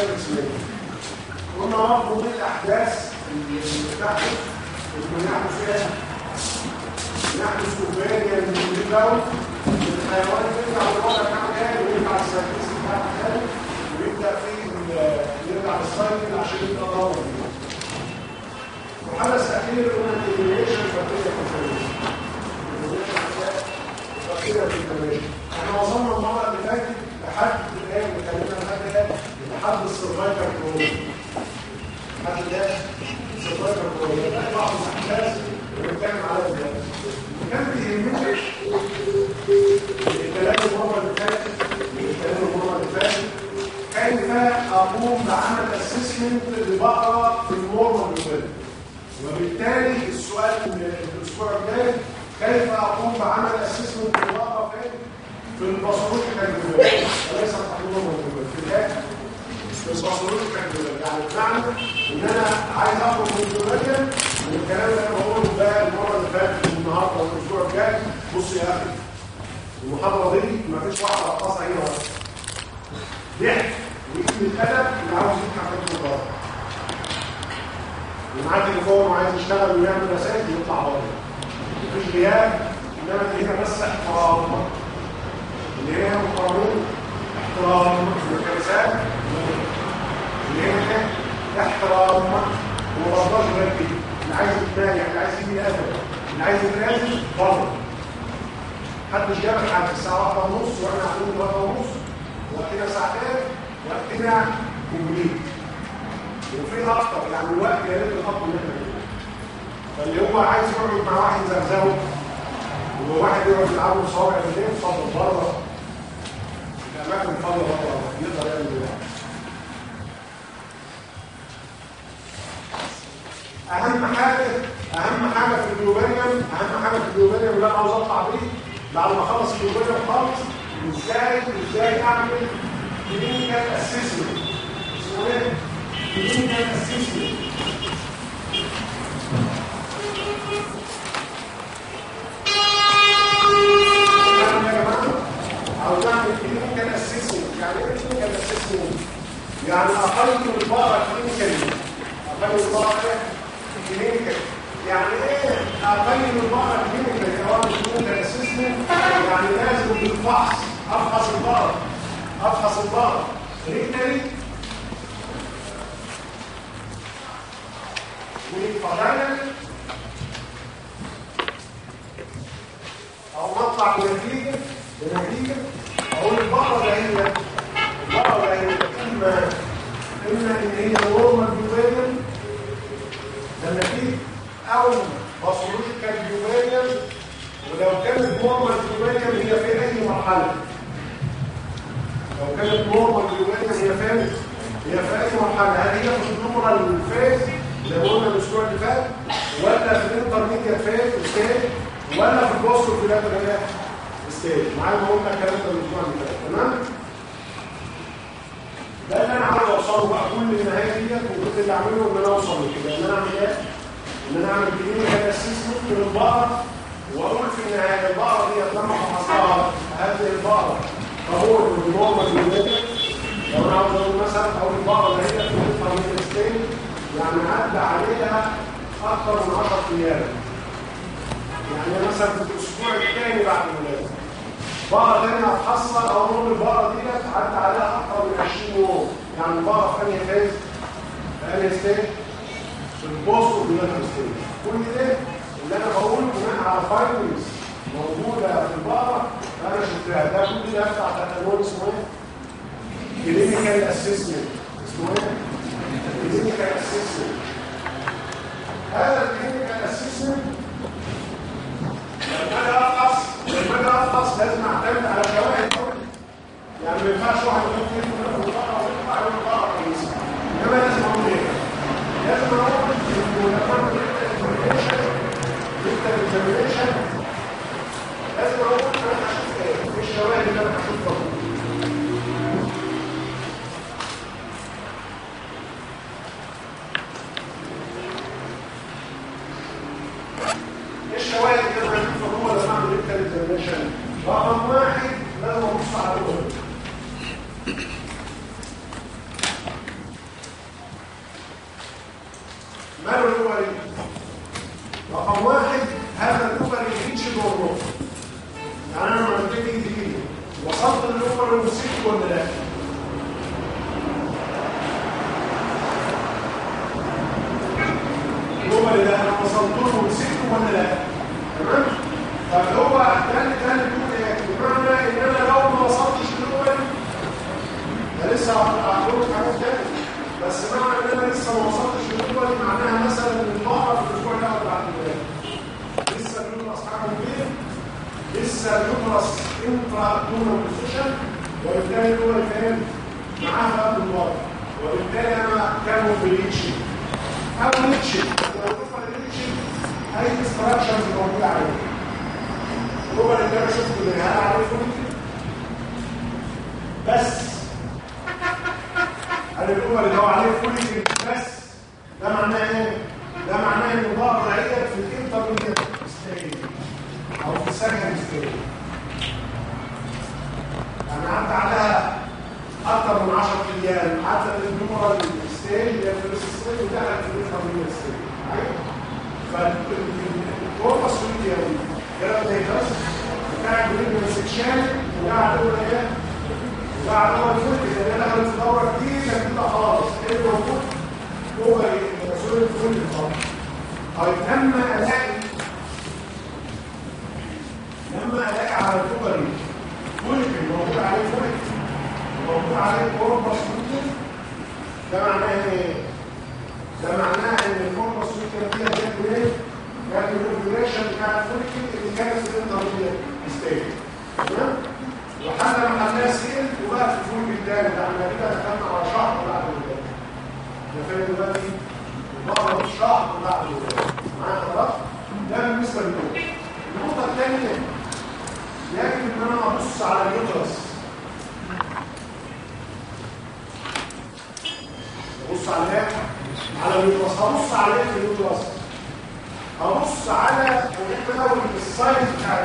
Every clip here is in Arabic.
الانسان الاسلامي قلنا اللي بتحدث اللي بنحدث إيه؟ بنحدث يعني من الكون الحيوان بيرجع للوضع بتاعه تاني ويرجع للسيرفيس بتاعه تاني ويبدا فيه يرجع للسايكل عشان يبقى دور وحدث أخير قلنا الديمينيشن فاكتيريا كونفورميشن فاكتيريا كونفورميشن إحنا وصلنا المرة اللي فاتت لحد الآن وخلينا لحد الآن. لحد السرفايفر كورونا لحد ده السرفايفر كورونا ده بعض الاحداث اللي بنتكلم على ده. كان بيهمني الكلام المرة اللي فاتت الكلام المرة اللي فاتت كيف أقوم بعمل اسسمنت لبقرة في المورمال موديل وبالتالي السؤال الأسبوع الجاي كيف أقوم بعمل اسسمنت لبقرة في الباسورد كالجوال وليس الحضور موجود في الآخر مش يعني بمعنى إن أنا عايز اخرج من دنيا من الكلام اللي أنا بقوله ده المره اللي فاتت والنهارده والاسبوع الجاي بص يا أخي المحاضره دي ما فيش واحد رقصها هنا أصلا ضحك وقله الادب اللي عاوز يضحك في الدراسه اللي معاه تليفون وعايز يشتغل ويعمل رسائل يطلع بره مفيش غياب انما تلاقيها بس احترام اللي هي مقارنه احترام المدرسات ليه احترام ورباش غير اللي عايز يتبايع اللي عايز يبني ادب اللي عايز يتنازل فضل محدش جاب لحد الساعة 1:30 وإحنا عاملين 3:30 وقتنا ساعتين وقتنا كومبليت وفي أكتر يعني الوقت يا ريت الخط اللي إحنا فيه. فاللي هو عايز يقعد مع واحد زغزغه وواحد يقعد يلعب له صوابع بالليل فضل بره الاماكن فضل بره يقدر يعمل ده أهم حاجة أهم حاجة في الجلوبانيوم أهم حاجة في الجلوبانيوم اللي أنا عاوز أطلع بيه بعد ما أخلص ال puerperium خالص إزاي إزاي أعمل clinical assessment؟ اسمه إيه؟ clinical assessment. عاوز أعمل clinical يعني إيه clinical assessment؟ يعني أقل البقره clinical أقل يعني إيه اقيم البقره clinically أو clinical assessment يعني لازم بالفحص افحص البقره افحص البقره clinically والفضائل أو نطلع بنتيجه بنتيجه أقول البقره ده هي البقره ده هي اما اما ان هي normal puerperal لما تيجي أو pathological puerperal ولو كانت normal puerperal هي في أي مرحلة. لو كانت normal puerperal هي فين هي في أي مرحلة. هل هي في ال normal phase ما قلنا الأسبوع اللي فات ولا في ال intermediate phase stage ولا في ال post ovulatory ستيج معايا قلنا الكلام ده الأسبوع اللي فات. تمام؟ ده اللي أنا عاوز اوصله بقى كل النهايه ديت وكل اللي اعمله ان أنا اوصل لكده ان أنا اعمل إيه ان أنا اعمل كلينيكال اسسمنت للبقره واقول في النهايه البقره ديت لما فحصتها هذه البقره طابور بالنورمال جينيتك لو أنا عاوز أقول مثلا أقول البقره اللي هي بتطلع من الستين يعني عدى عليها أكثر من 10 أيام يعني مثلا في الأسبوع الثاني بعد الولاده بقرة تانية هتحصل أو نقول البقرة ديت عدى عليها أكتر من 20 يوم يعني البقرة في phase في انهي في ال post ovulatory stage كل ده اللي أنا بقوله بناء على findings موجودة في البقرة أنا شفتها ده كل ده بتاع تكنول اسمه إيه؟ clinical assessment اسمه إيه؟ clinical assessment هذا ال clinical assessment لما أنا افحص لما أنا لازم اعتمد على شواهد يعني ما ينفعش واحد يقول البقره ويطلع يقول البقره كويسه انما لازم أقول إيه؟ لازم أقول انه لما اعمل examination examination لازم أقول أنا هشوف إيه؟ إيه الشواهد اللي أنا هشوفها الشواهد اللي أنا هشوفها هو لما اعمل اكزامينشن رقم واحد لازم ابص على الأول ماله الأول رقم واحد هذا الأول يجيش الأول يعني أنا لما بتيجي دي وصلت للأول ومسكت ولا لا الأول ده أنا وصلت له ومسكته ولا لا تمام طب هو تاني تاني بيقول إيه بمعنى ان أنا لو ما وصلتش للاول ده لسه هقول حاجات تاني بس معنى ان أنا لسه ما وصلتش للاول معناها مثلا ان البقره في الأسبوع الأول بعد الولاده لسه ال uterus حاجة كبير لسه ال uterus intra-abdominal position وبالتالي الأول كان معاها قبل الوضع وبالتالي أنا كانوا بريتشن أو ريتشن لو تفهم ريتشن اي استراكشرز موجوده عليه هو اللي أنا شفته اللي أنا عارفه بس أنا الامر اللي هو عليه كل بس ده معناه إيه ده معناه ان البقره دعيه في الانترميديت ستيج أو في السكند ستيج يعني عدى عليها أكثر من 10 أيام عدى النمره ستيج اللي في الستيج ودخلت في الانترميديت ستيج فالكوربس ميديا كده زي بس قاعد بيجي سكشن وقاعد يقول إيه وقاعد هو الفل اللي أنا دخلت في دوره جديده كده خالص. إيه اللي موجود هو مسؤول الفل خالص طيب لما الاقي لما ألاقي على ال ovary موجود عليه follicle موجود عليه corpora lutea ده معناه إيه؟ ده معناه ان ال corpora lutea فيها جاكو؟ يعني ال regression بتاع ال follicle اللي كانت في ال intermediate stage تمام وحتى لما خدناها سيل وبقى في ال follicle الثاني ده إحنا كده دخلنا على شهر بعد الولاده ده فاهم دلوقتي بقى شهر بعد الولاده معايا خلاص ده بالنسبة للنقطه النقطه الثانية على اليوترس بص على إيه على اليوترس هبص على إيه في اليوترس هبص على الأول السايز بتاع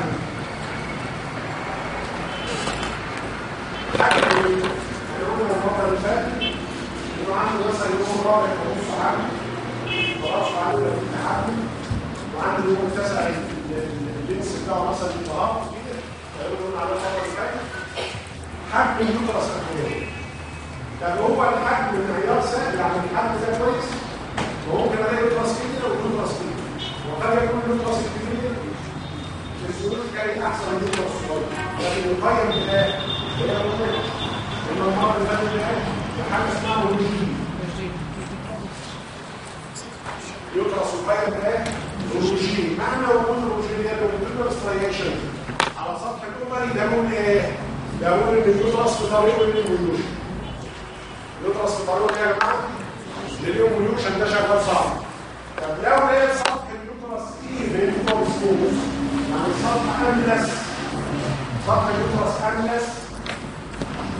هنقول المره اللي فاتت انه عنده مثلا يوم رابع عنده التحمل وعنده يوم اللينس بتاعه مثلا كده. على اللي طب هو الحجم المعيار سهل يعني الحجم ده كويس. وممكن الاقي يوترس كده ويوترس كده وقد يكون اليوترس الكبير السلوك كان أحسن من الصغير لكن القيم بتاعه هي مهمه ان المرة اللي فاتت ده حاجة اسمها روجين يدرس القيم ده روجين معنى وجود الروجين ده وجود ستريشن على سطح الكوبري ده بيقول إيه ده بيقول ان يدرس في طريقه للميوشن يدرس في إيه يا جماعة؟ للميوشن ده شغال صعب. طب لو لقيت سطح اليوترس إيه سموث يعني سطح أملس. سطح ال uterus أملس.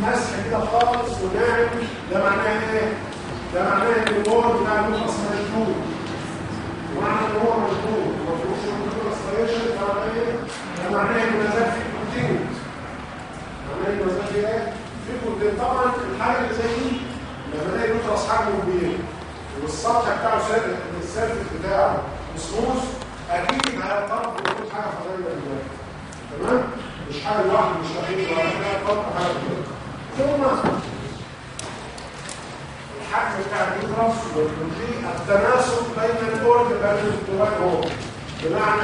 مسح كده خالص وناعم. ده معناه إيه؟ ده معناه إن ال wall بتاع ال uterus مشدود. ومعنى ان هو مشدود. وما فيهوش ال uterus ده معناه إيه ده معناه إن مازال في content معناه إن مازال في إيه؟ في content طبعا الحاجة اللي زي دي لما الاقي ال uterus حجمه كبير والسطح بتاعه ال surface بتاعه سموث أكيد هيضطر يكون حاجة فضائيه دلوقتي تمام؟ مش حاجة لوحده مش رهيب ولا حاجة هيضطر حاجة ثم الحجم بتاع اليوترس والبروتين التناسب بين الأورج الدواء هو. بمعنى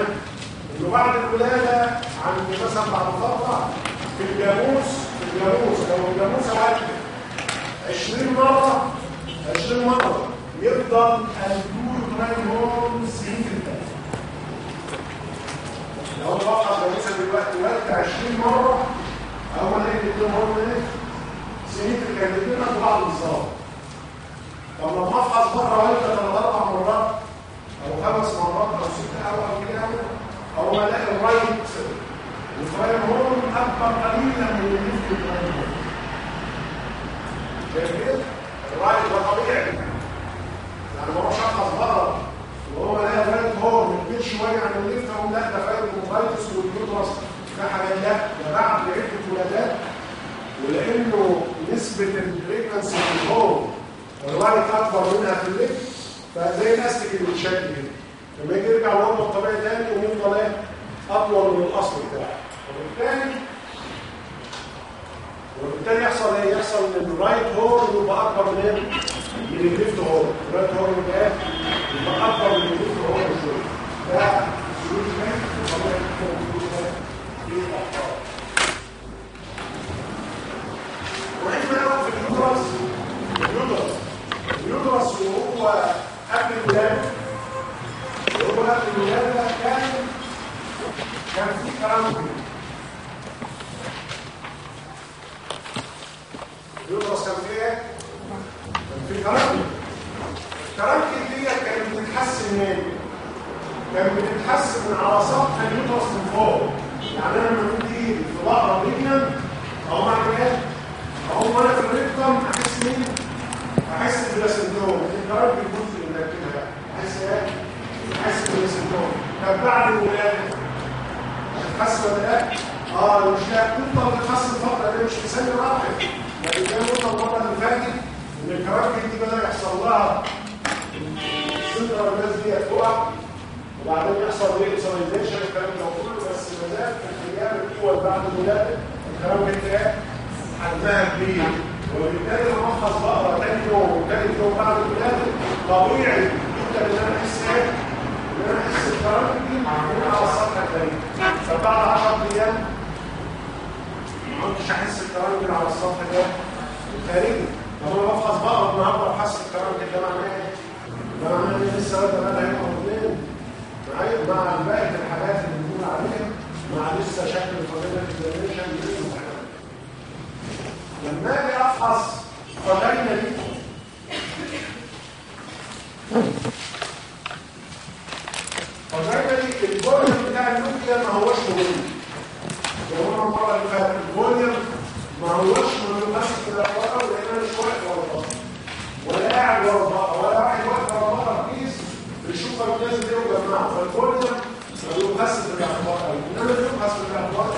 إنه بعد الولادة عند مثلا بعد فتره في الجاموس في الجاموس لو الجاموسه واحدة 20 مرة 20 مرة. يفضل الجلوتراين هرمون 90% لو بقى جاموسه دلوقتي ولدت 20 مرة أول ما يجي هرمون إيه؟ 90% كان الاثنين قد بعض بالظبط طب لما أفحص مرة ولدت ثلاث أربع مرات أو خمس مرات أو ست أو كده أو ما الاقي الرايت الفرايم هرمون أكبر قليلا من النسبة الفرايم هرمون شايف كده؟ ال right ده طبيعي يعني ما اروحش ابحث بره وهو لا فايت هو من شوية عن ال left أقول لا ده وال uterus ده حاجات لا ده بعد عده ولادات ولأنه نسبه ال pregnancy في ال horn ال right اكبر منها في ال left فزي الاستيك اللي كده لما يرجع لوضعه الطبيعي تاني ويفضل إيه اطول من الاصل بتاعه وبالتالي وبالتالي يحصل إيه؟ يحصل إن الرايت هور يبقى أكبر من إيه؟ من الليفت هور الرايت هور يبقى إيه؟ يبقى أكبر من الليفت هور شوية ده سوليوشن وطبيعي السوليوشن في الاخطاء وعندنا بقى في وهو قبل وهو قبل كان كان في كلام اليوترس كان فيه إيه؟ كان فيه كرامكل الكرامكل دي كانت بتتحسن منين؟ كانت بتتحسن من على سطح اليوترس من فوق يعني أنا لما كنت ايدي في ظهر الرجل أو معنى إيه؟ أقوم أنا في الريكتم أحس مين؟ أحس بالسندروم الكرامكل جزء من كده أحس إيه؟ أحس بالسندروم طب بعد الولاده هتحس ولا لأ؟ آه مش لا تفضل تحسن الفترة دي مش مسمي راحت لكن زي ما المره اللي فاتت ان الكراكب دي بدا يحصل لها السنتر الناس دي تقع وبعدين يحصل ريكسونيزيشن الكلام ده كله بس ما زال في الأيام الأول بعد الولاده الكراكب دي حجمها كبير وبالتالي احفظ بقرا تاني يوم وتالت يوم بعد الولاده طبيعي جدا ان أنا احس إيه؟ ان أنا احس الكراكب دي على السطح الخارجي فبعد 10 أيام ما كنتش أحس الكرامكل على السطح ده. الخارجي لما أنا بفحص بقرا النهارده وحاسس الكرامكل ده معناه إيه؟ ده معناه إن لسه واخده بالها هنا اثنين معايا مع باقي الحاجات اللي بنقول عليها. مع لسه شكل الفضيلة الديفينيشن لما أجي أفحص فضيلة دي. فضيلة دي الفوليوم بتاع النوكليا ما هوش مهم. وهو المرة اللي فاتت فوليوم ما هوش ماسك كده ورا لأن مش واقف ورا ولا قاعد ورا ولا واحد واقف ورا بره كيس بيشوف الكيس ده وجمعه فالفوليوم ما بيبحثش في الاخبار إنما بيبحث في الاخبار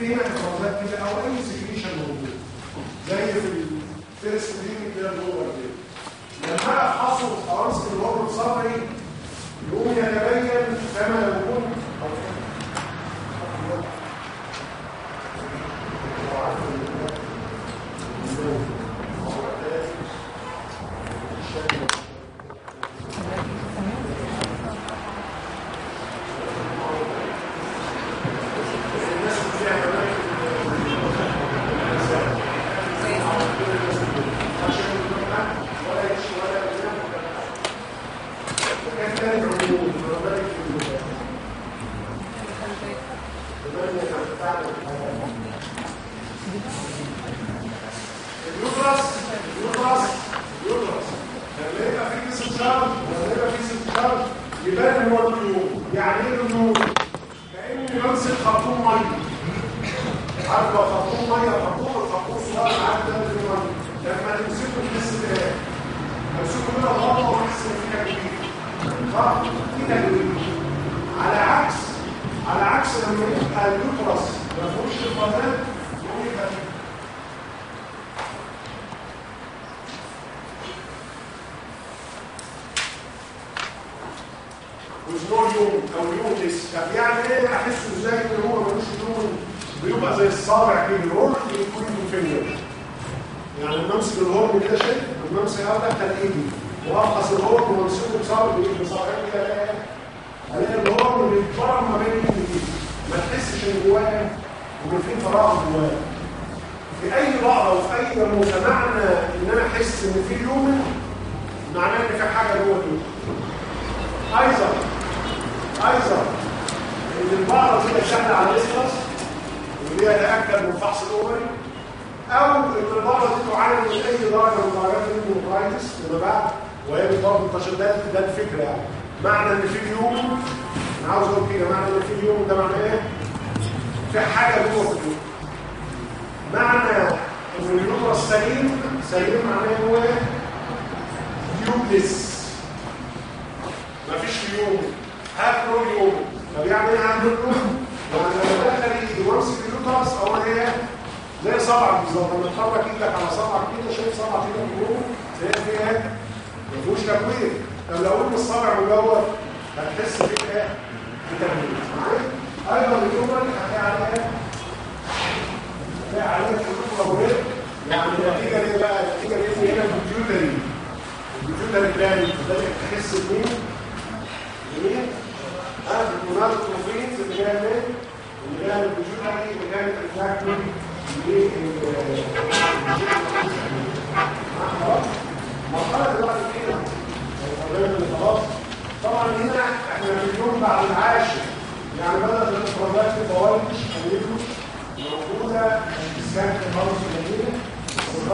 في هنا انفرازات كده أو أي سكريشن موجود زي في الفيرست ريم كده جوه كده لما أحصل ارسل الوبر صبري يقوم يتبين ثمن وجود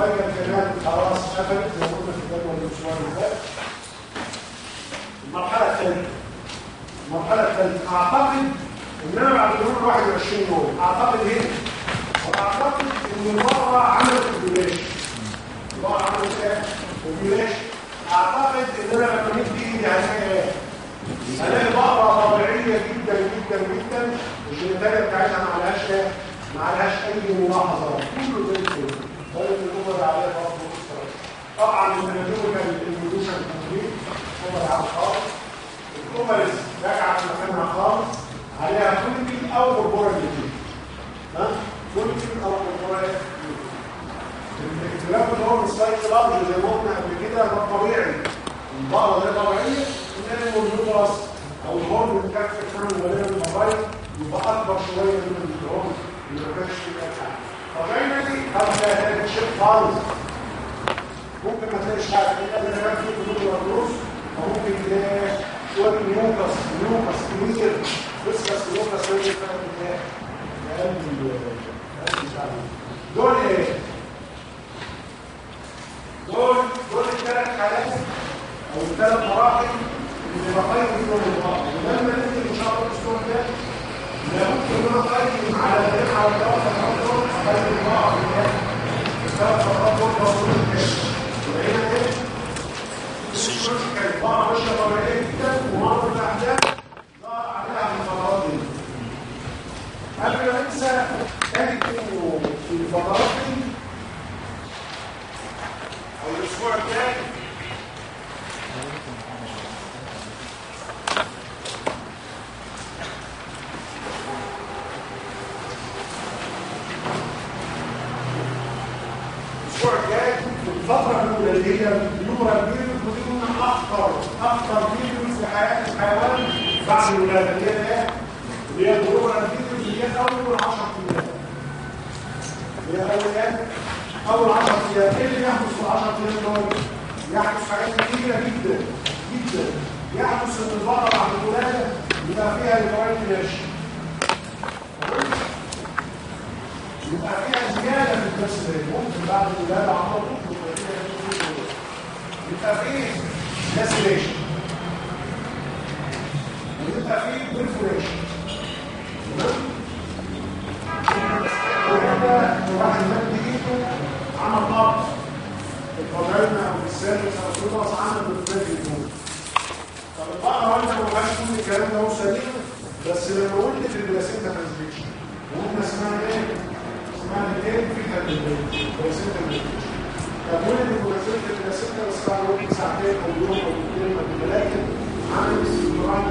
الميه كمان يعني خلاص قفلت زي في جدول المشوار اللي المرحلة الثانية المرحلة الثالثه أعتقد إن أنا بعد اليوم 21 جول أعتقد إيه؟ وأعتقد إن المره عملت الجلاش المره عملت إيه؟ الجلاش أعتقد إن أنا لما مد ايدي هلاقي إيه؟ هلاقي بقره طبيعية جدا جدا جدا الجيناتيه بتاعتها ما عليهاش إيه؟ ما عليهاش أي ملاحظة كله زي الفل طيب الأمر طبعا الكومرس راجعة في مكانها خالص عليها كل أو كوربوراليتي ها؟ كل أو كوربوراليتي الاختلاف اللي هو مش سلايد زي ما قلنا قبل كده ده طبيعي. البقرة ده طبيعية ان اليوترس أو الهرم بتاع الكلام غالبا الموبايل يبقى أكبر شوية من الهرم اللي ما كانش فدايما هتلاقي هذا شيء خالص ممكن ما تلاقيش حاجة الا اذا كان في حدود الرؤوس أو ممكن تلاقي شوية نيوكس نيوكس كبير فسكس نيوكس اللي فاهم دول إيه؟ دول دول الثلاث حالات أو الثلاث مراحل اللي بقيم فيهم البعض ولما ننزل ان شاء الله الأسبوع ده لابد ان أنا اقيم على ذلك على الأسبوع الثاني الأسبوع الجاي الفترة الاولى اللي هي period ودي من اخطر اخطر period في حياة الحيوان بعد الولاده اللي هي إيه؟ اللي هي ال puerperal period اللي هي أول 10 أيام اللي هي أول إيه؟ اول 10 أيام إيه اللي يحدث في 10 أيام دول؟ يحدث حاجات كتيرة جدا جدا يحدث إن البقرة بعد الولاده يبقى فيها الفوائد ماشي يبقى فيها زيادة في التسليم ممكن بعد الولاده على طول يبقى فيه laceration ويبقى فيه perforation تمام؟ وهذا واحد مد ايده عمل ضغط القدرين أو السادس أو الراس عمل الجنوب طب البقره وانت ما بقاش كل الكلام ده هو بس لما قلت في البلاسينتا ترانزليشن وقلنا اسمها إيه؟ اسمها الايه؟ في البلاسينتا ترانزليشن طب ولد البلاسينتا بس بعد وقت ساعتين أو يوم أو يومين أو ثلاثة عمل استمرار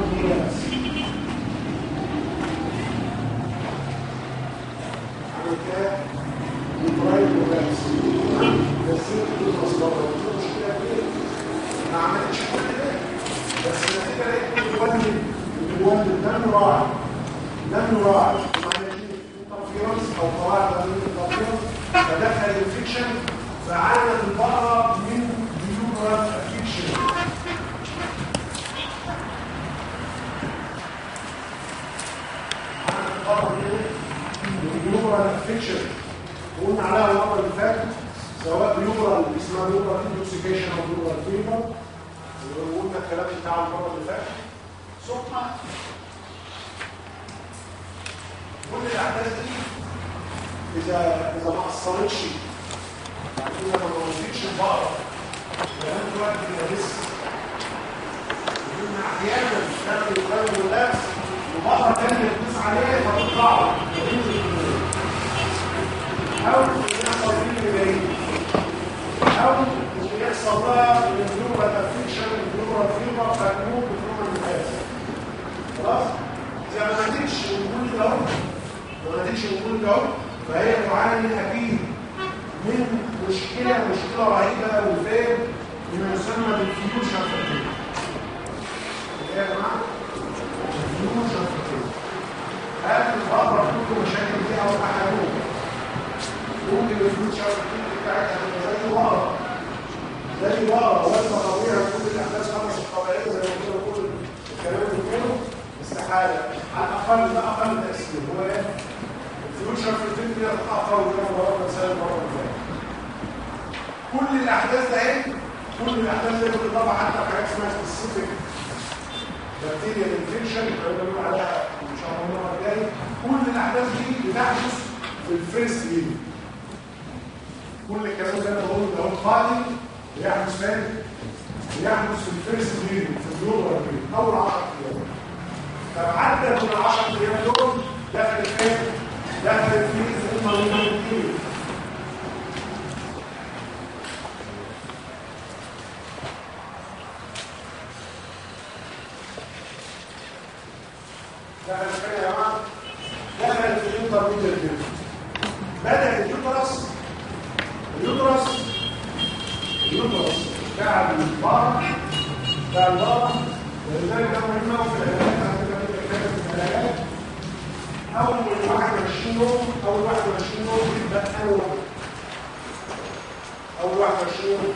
اول 21 يوم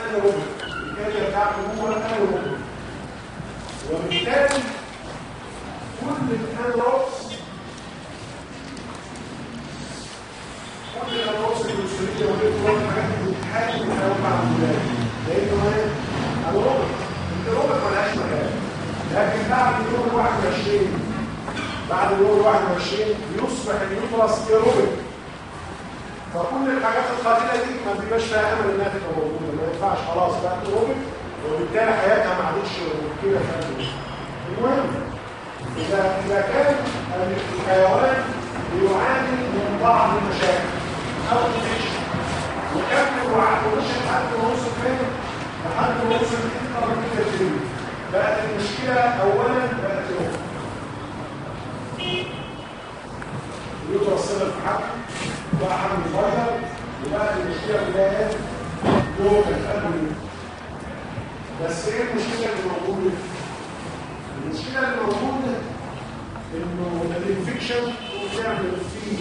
أنا ربع الكارير بتاعته هو أنا ربع وبالتالي كل الانروبس كل الانروبس الانسوليه والانروبس الحاجات اللي بتحاكم مع لأنه إيه؟ الروبوت الروبوت ملهاش مكان لكن بعد اليوم 21 بعد اليوم 21 يصبح ال uterus aerobic فكل الحاجات القاتله دي ما بيبقاش فيها أمل إنها تبقى موجودة. ما ينفعش خلاص بقت ايروبيك وبالتالي حياتها ما عادتش ممكنه فعلا. المهم اذا إذا كان الحيوان بيعاني من بعض المشاكل أو infection وكمل ومش لحد ما وصل فين؟ لحد ما وصل ال inter بقت المشكلة اولا بقت يوم يتوصل الحق وبقى حمل مفرد وبقى المشكلة كلها جوه بس إيه المشكلة اللي موجوده؟ المشكلة اللي موجوده انه الانفكشن بيعمل فيه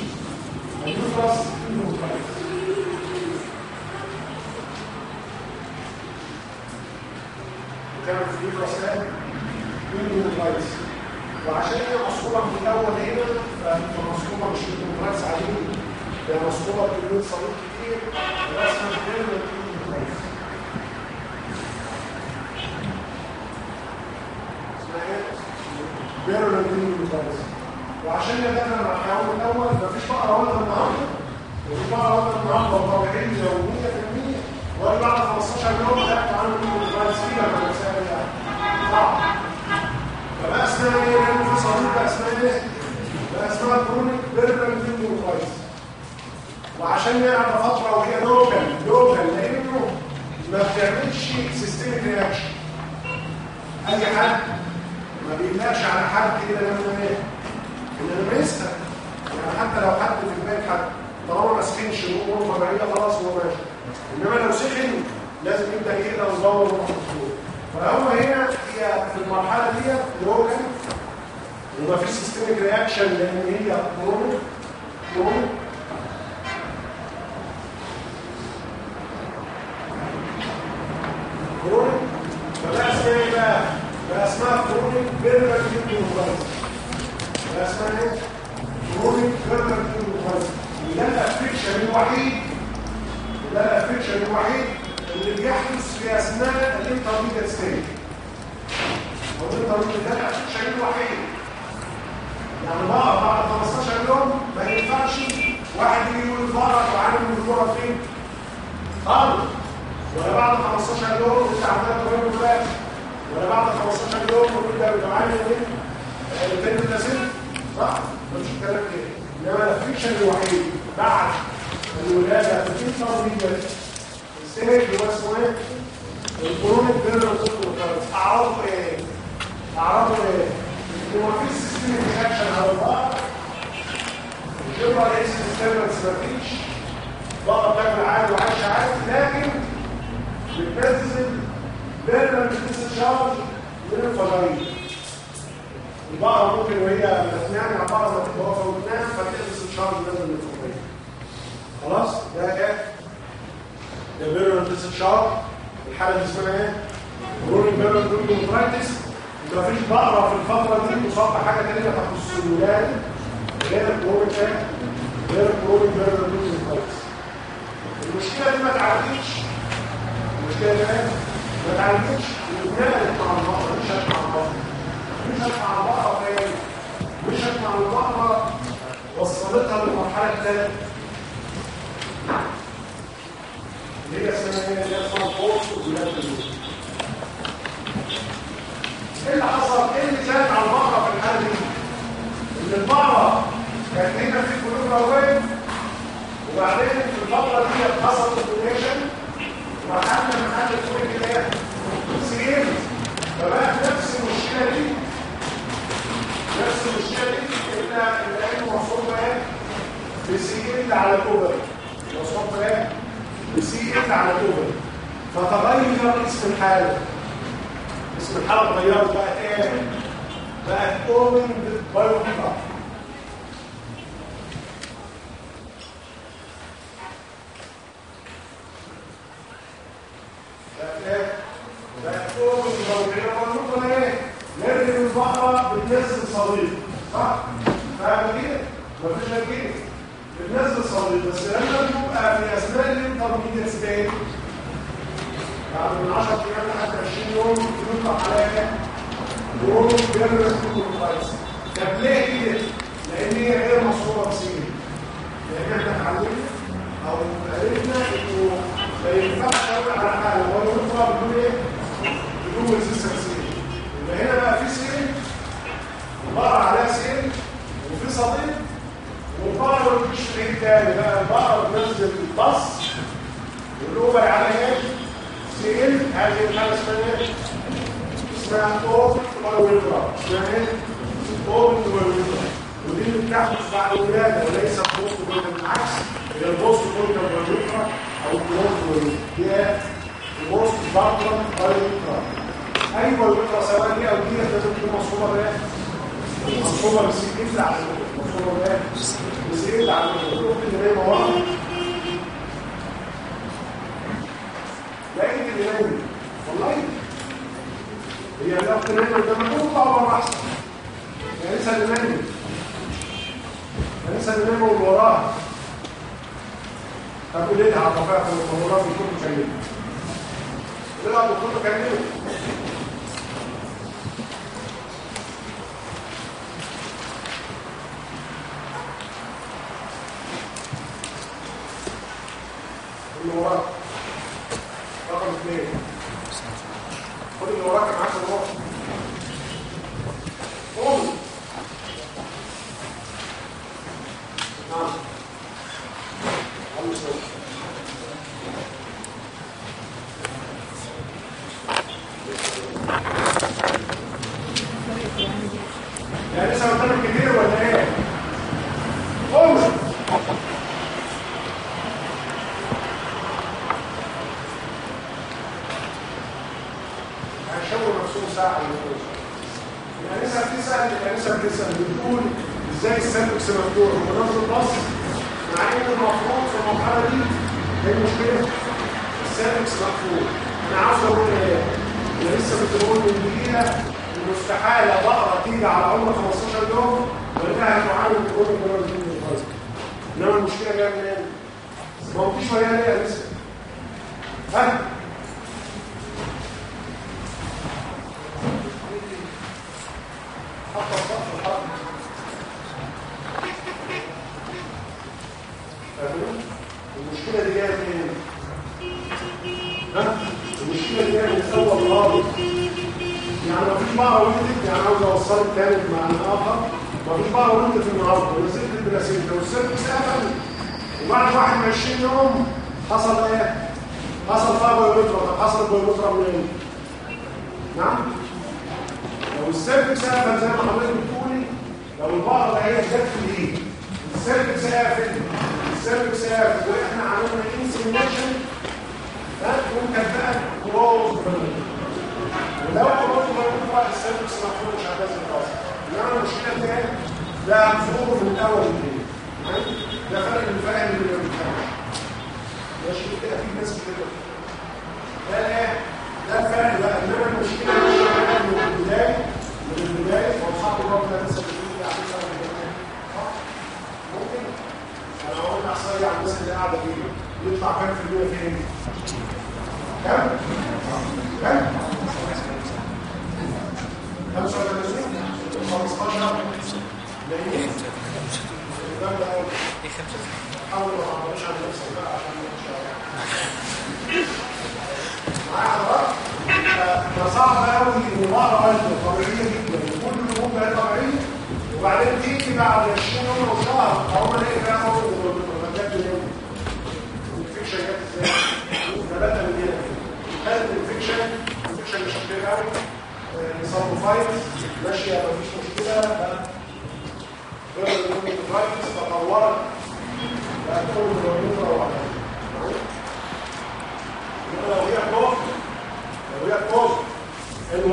اليوترس انه بتعمل فيه اليوترس انه وعشان هي مصروبه في الأول هنا فمصروبه مش بالكونتراكس عاديين ده بكميه صليب كتير ورسمه كتير بيرولنت كونتراكس وعشان يدخل مع الحيوان الأول مفيش بقره ولا النهارده. وفي بقره ولا النهارده لو 100% ولا بعد 15 يوم لا تعالوا كونتراكس فيها ما نسال يعني صعب فبقى اسمها إيه؟ لأن في صديد بقى اسمها إيه؟ بقى اسمها chronic purulent endometritis وعشان نقعد فترة وهي local local لأنه ما بتعملش systemic reaction أي حد ما بيقلقش على حد كده لما إيه؟ لما يسأل يعني حتى لو حد في البيت حد طالما ما سخنش الأمور طبيعيه خلاص هو ماشي. إنما لو سخن لازم يبدأ يهدى ويدور فهو هنا هي في المرحلة دي local وما فيش systemic reaction لأن هي chronic chronic بقى اسمها chronic purulent endometritis بقى اسمها إيه؟ chronic purulent endometritis وده الافكشن الوحيد وده الافكشن الوحيد اللي بيحدث في اثناء الانترميديت ستيج والانترميديت ده الافكشن الوحيد يعني بقى بعد 15 يوم ما ينفعش واحد يجي يقول الفرق وعامل من الكوره فين؟ خالص. ولا بعد 15 يوم انت عمال تقول فلان ولا بعد 15 يوم يقول ده بتعامل إيه الفيلم ده صح مش الكلام كده انما الفيكشن الوحيد بعد الولادة في الانترميديت ستيج هو اسمه إيه؟ الكرونيك بيرنال سيكل اعراضه إيه؟ اعراضه إيه؟ هو في سيستم رياكشن على البقر الجبهه رئيس الديستربنس مفيش بقى بتاكل عادي وعايشة عادي. لكن بتنزل ديسشارج من الفضائيه البقره ممكن وهي بتنام على بعض ما تتوفى وتنام ديسشارج نازل من الفضائيه خلاص؟ ده إيه ده بيرنال ديسشارج الحالة دي اسمها إيه؟ رولينج بيرنال كونتراكتس مفيش بقرة في الفترة دي مصاب بحاجة تانية تخص الولاد غير الكروميك غير الكروميك غير كويس المشكلة دي ما تعديش. المشكلة دي ما تعلمش وبناء على البقره مش هشمع البقره مش هشمع البقره فين مش هشمع البقره وصلتها للمرحله الثالثه اللي هي اسمها اللي هي اسمها الفوز وبلاد إيه اللي حصل؟ إيه اللي زاد على البقره في الحاله دي؟ ان البقره كانت هنا في قلوب رويه وبعدين في البقره دي حصل اوبريشن وخدنا محل الكويت كده سير فبقى نفس المشكلة نفس المشكلة دي ان العين مفروض إيه بسير على كوبري مصروف إيه بسير على كوبري فتغير اسم الحاله إسم الحالة. اتغيرت بقت إيه؟ بقت اومن بايوكيبا بقت اومن بايوكيبا إيه نرجع البقره بتنزل صليب صح فاهم كده مفيش كده بتنزل صليب بس لما بيبقى في اثناء الانترميديت ستيج بعد من 10 أيام لحد 20 يوم بنطلع عليها يوم بيعمل كويس طب ليه كده؟ لأن هي غير مصروفه بسيط لأن إحنا اتعلمنا أو عرفنا انه ما ينفعش أقول على حاجة هو إيه؟ بدون resistance يبقى هنا بقى في CL البقره عليها CL وفي صديد والبقره مفيش CL تاني بقى البقره بتنزل ال pus وال ovary عليها إيه؟ CL هذه الحاله اسمها إيه؟ اسمها open pyometra اسمها إيه؟ open pyometra ودي بتحدث بعد الولاده وليس بوست ويلدرا بالعكس هي البوست ويلدرا ويلدرا أو هي البوست بارترا ويلدرا اي ويلدرا سواء دي أو دي لازم تكون مصروفه بايه؟ بسيكل على مصروفه بايه؟ بسيكل على الروح اللي هي مواقع لقيت اللي نايم والله هي الاخت نايمه قدام الطبق بره احسن يعني اللي اللي طب قولي لها على الرفاعه في المطورات بيكون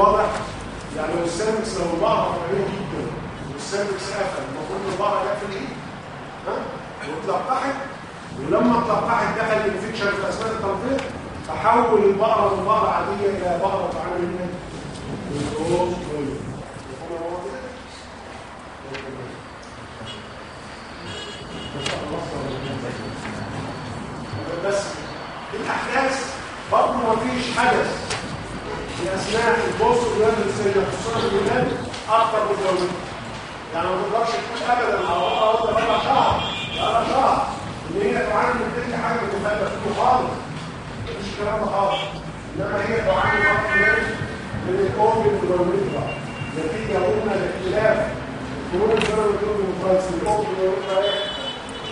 الوضع يعني لو السيرفكس لو البعض قريب جدا والسيرفكس قفل المفروض البعض يقفل إيه؟ ها؟ وتلقحت ولما اتلقحت دخل الانفكشن في أثناء التنفيذ تحول البقرة من بقرة عادية إلى بقرة تعمل إيه؟ الجروث بس الأحداث برضه مفيش حدث اثناء البوست السيده خصوصا الولاد أكتر من الولاد يعني ما تقدرش تقول ابدا على وضع وضع بقى شهر بقى شهر ان هي تعاني من تلك حاجة مخالفه فيه خالص. مفيش الكلام ده خالص. إنما هي تعاني من الاوبن والولاد نتيجة قلنا الاختلاف كون الزمن الدول المفرنسي الاوبن والولاد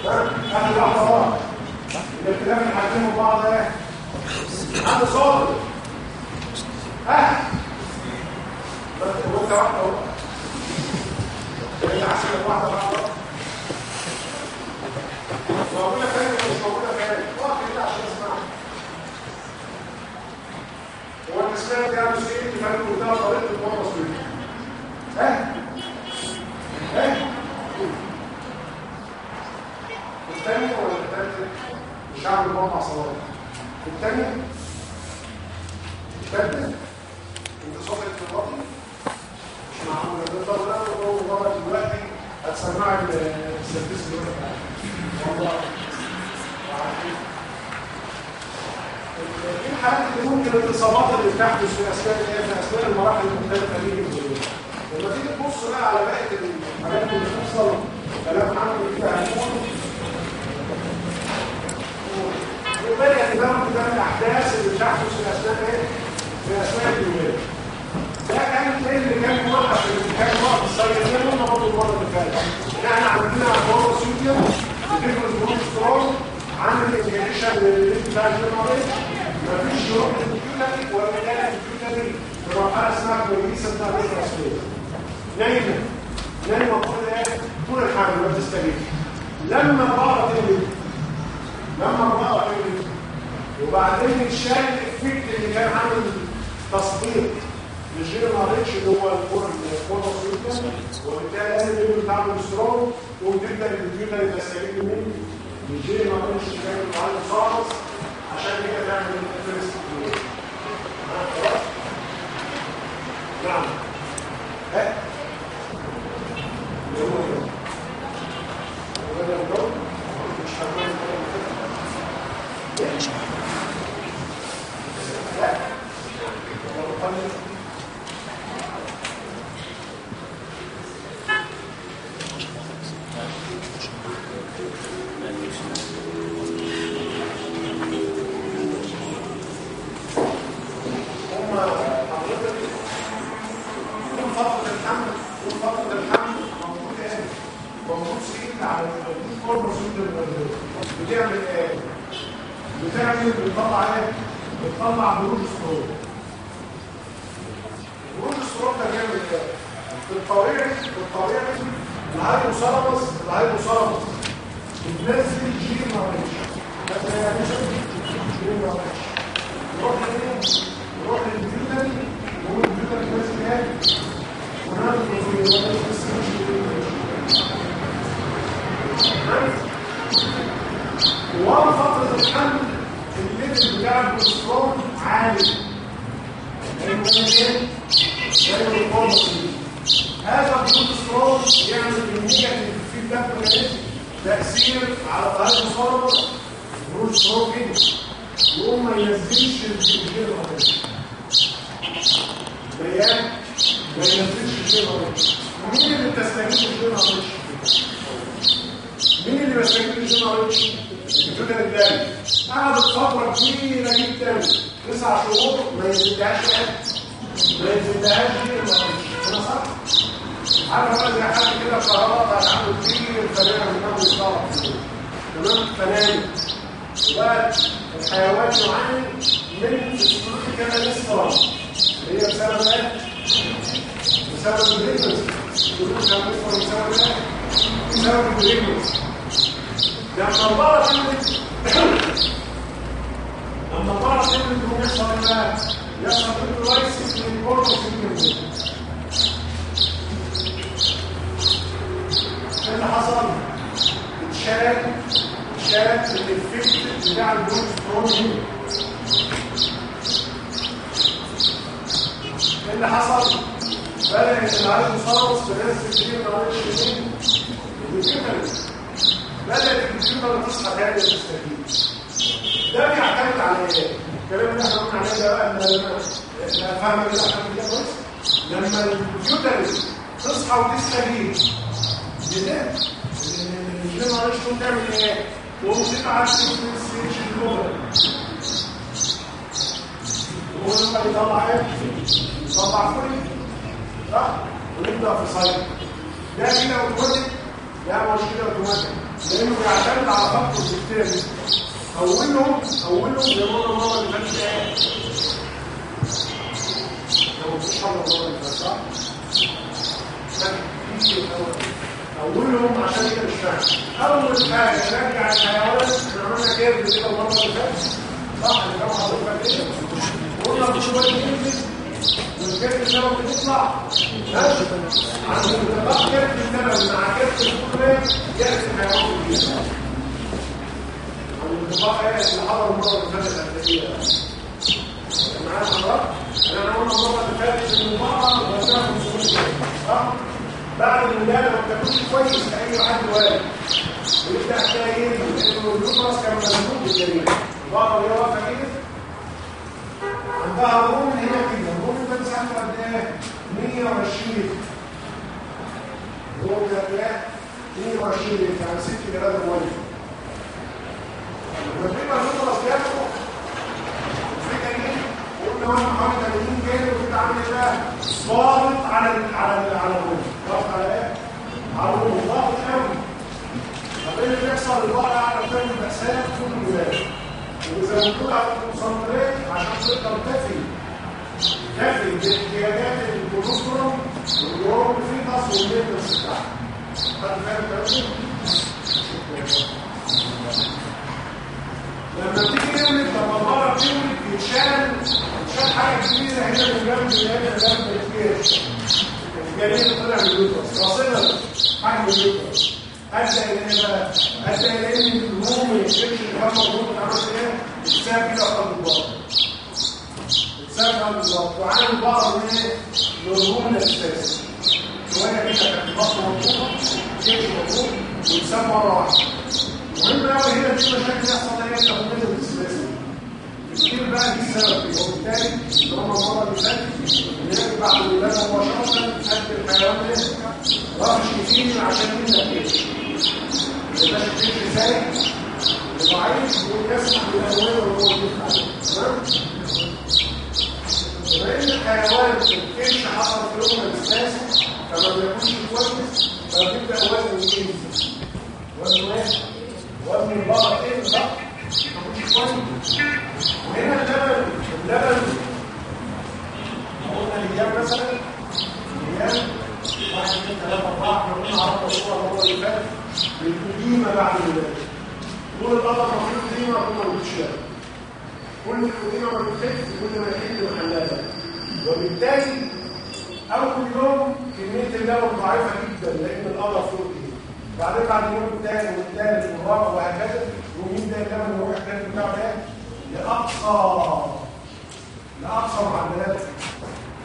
إيه؟ أهل الاعتراض الاختلاف اللي حاكموا بعض إيه؟ عنده صادق ها ممكن واحدة اهو هي عشان واحدة واحدة موجوده فين مش موجوده فين واقف كده عشان اسمعها هو انت سمعت يا سيدي في فاهم قدام طريقه سويت ها ها الثاني ولا الثالث مش هعمل مقطع صلاه الثاني الثالث انت صوتك في الوقت مش طب لا هو دلوقتي هتسمع السيرفيس هو والله إيه الحالات اللي ممكن الاصابات اللي بتحدث في اثناء في اثناء المراحل المختلفه دي لما تيجي تبص بقى على بقيه الحاجات اللي بتحصل كلام عنه كده هنقول وبدأ نظام ده الأحداث اللي بتحدث في اثناء إيه؟ في اثناء الولاده. ده كان اللي كان موقف كان موقف فاتت. ان إحنا عندنا سيديوم بتفرز بروسترول عامل انجليشن للريت بتاع الجنرال مفيش يروح للبيوتري وبالتالي البيوتري في مرحله اسمها كويسه بتاع الراسلين. نايمه نايمه طول؟ طول الحمل ما بتستجيبش. لما البقره تولد لما البقره تولد وبعدين اتشال الافكت اللي كان عامل تصديق للجيل ماريتش اللي هو الكورنوسيوتيا وبالتالي لازم يبقى بتاع السترون وتبدا الكمبيوتر تستجيب لمين؟ للجيل ماريتش اللي كان بيتعلم خالص. عشان كده تعمل الفيرست؟ نعم. فولي صح؟ ونبدأ في صيد ده كده أوتوماتيك لا مش كده أوتوماتيك. لأنه بيعتمد على خط البكتيريا اولهم أولهم زي ما قلنا المره اللي فاتت إيه؟ لو مفيش حاجة المره اللي فاتت صح؟ أولهم عشان كده مش فاهم. أول حاجة نرجع الحيوانات إحنا عملنا كيرف كده المره اللي فاتت. صح اللي كان حضرتك كده قلنا بشويه ينزل. والكيرف ده بتطلع ماشي عند انطباق كيرف اللبن مع كيرف الفطريه ياتي الحيوان الجديد عند انطباق إيه اللي حضر المره اللي فاتت الاساسيه معايا حضرتك انا قلنا المره اللي فاتت ان البقره وزنها 500 صح بعد الولاده ما بتاكلش كويس لاي حد والد ويبدا تلاقي لأنه اليوترس كان مزنوق البقره وهي واقفه كده عندها هرمون هنا كده الهرمون ده مساحته قد إيه 120 هرمون ده إيه 120 يعني 6 جرام مية. لما اليوترس بياكل الفكرة دي قلنا واحد حوالي 80 كيلو كده عامل إيه ضاغط على ال على ال على الروم ضاغط على إيه؟ على ال rumen ضاغط قوي. طب إيه اللي بيحصل؟ البقره قاعدة بتعمل مأساة طول الولاده وبيزودوها على ال concentrate عشان تقدر تفي تفي باحتياجات الكوليسترول وال growth ال fetus وال maintenance بتاعها فاهم الكلام لما تيجي تولد لما البقره تولد بيتشال بيتشال حاجة كبيره هنا من جنب هنا جنب الكير الجنين طلع من اليوترس واصله حجم اليوترس ادى إلى بقى؟ ادى إلى ان الهرمون الشكل اللي كان موجود عمل إيه؟ اتساب كده قلب البقره اتساب قلب البقره وعامل البقره إيه؟ الهرمون الاساسي شوية كده كانت البطن مضغوطه كيف مضغوط ويتساب مره واحدة مهم قوي هنا في مشاكل يحصل إيه تخمين الاسترس كتير بقى دي السبب وبالتالي اللي هم المره اللي فاتت بعد الولاده مباشره قد الحيوان إيه رش كتير عشان يبدا كده يبقى كتير إزاي وضعيف ويسمح للالوان وهو بيفعل. تمام؟ بما ان الحيوان الكرش حصل في يوم الاساسي فما بياكلش كويس فبيبدأ وزنه ينزل. وزنه إيه؟ وزن البقر إيه؟ بالظبط؟ وهنا اللبن اللبن قلنا الأيام مثلا الأيام واحد اثنين ثلاثة أربعة إحنا قلنا عرضنا الصورة المرة اللي فاتت بالقديمة بعد الولادة طول البقر المفروض كنا ما بتشتغل كل القديمة ما بتخف كل ما يحل محلها وبالتالي أول يوم كمية اللبن ضعيفة جدا لأن القمر فوق بعدين بعد اليوم الثاني والثالث والرابع وهكذا الثاني بتاعه ده لأقصى لأقصى معدلات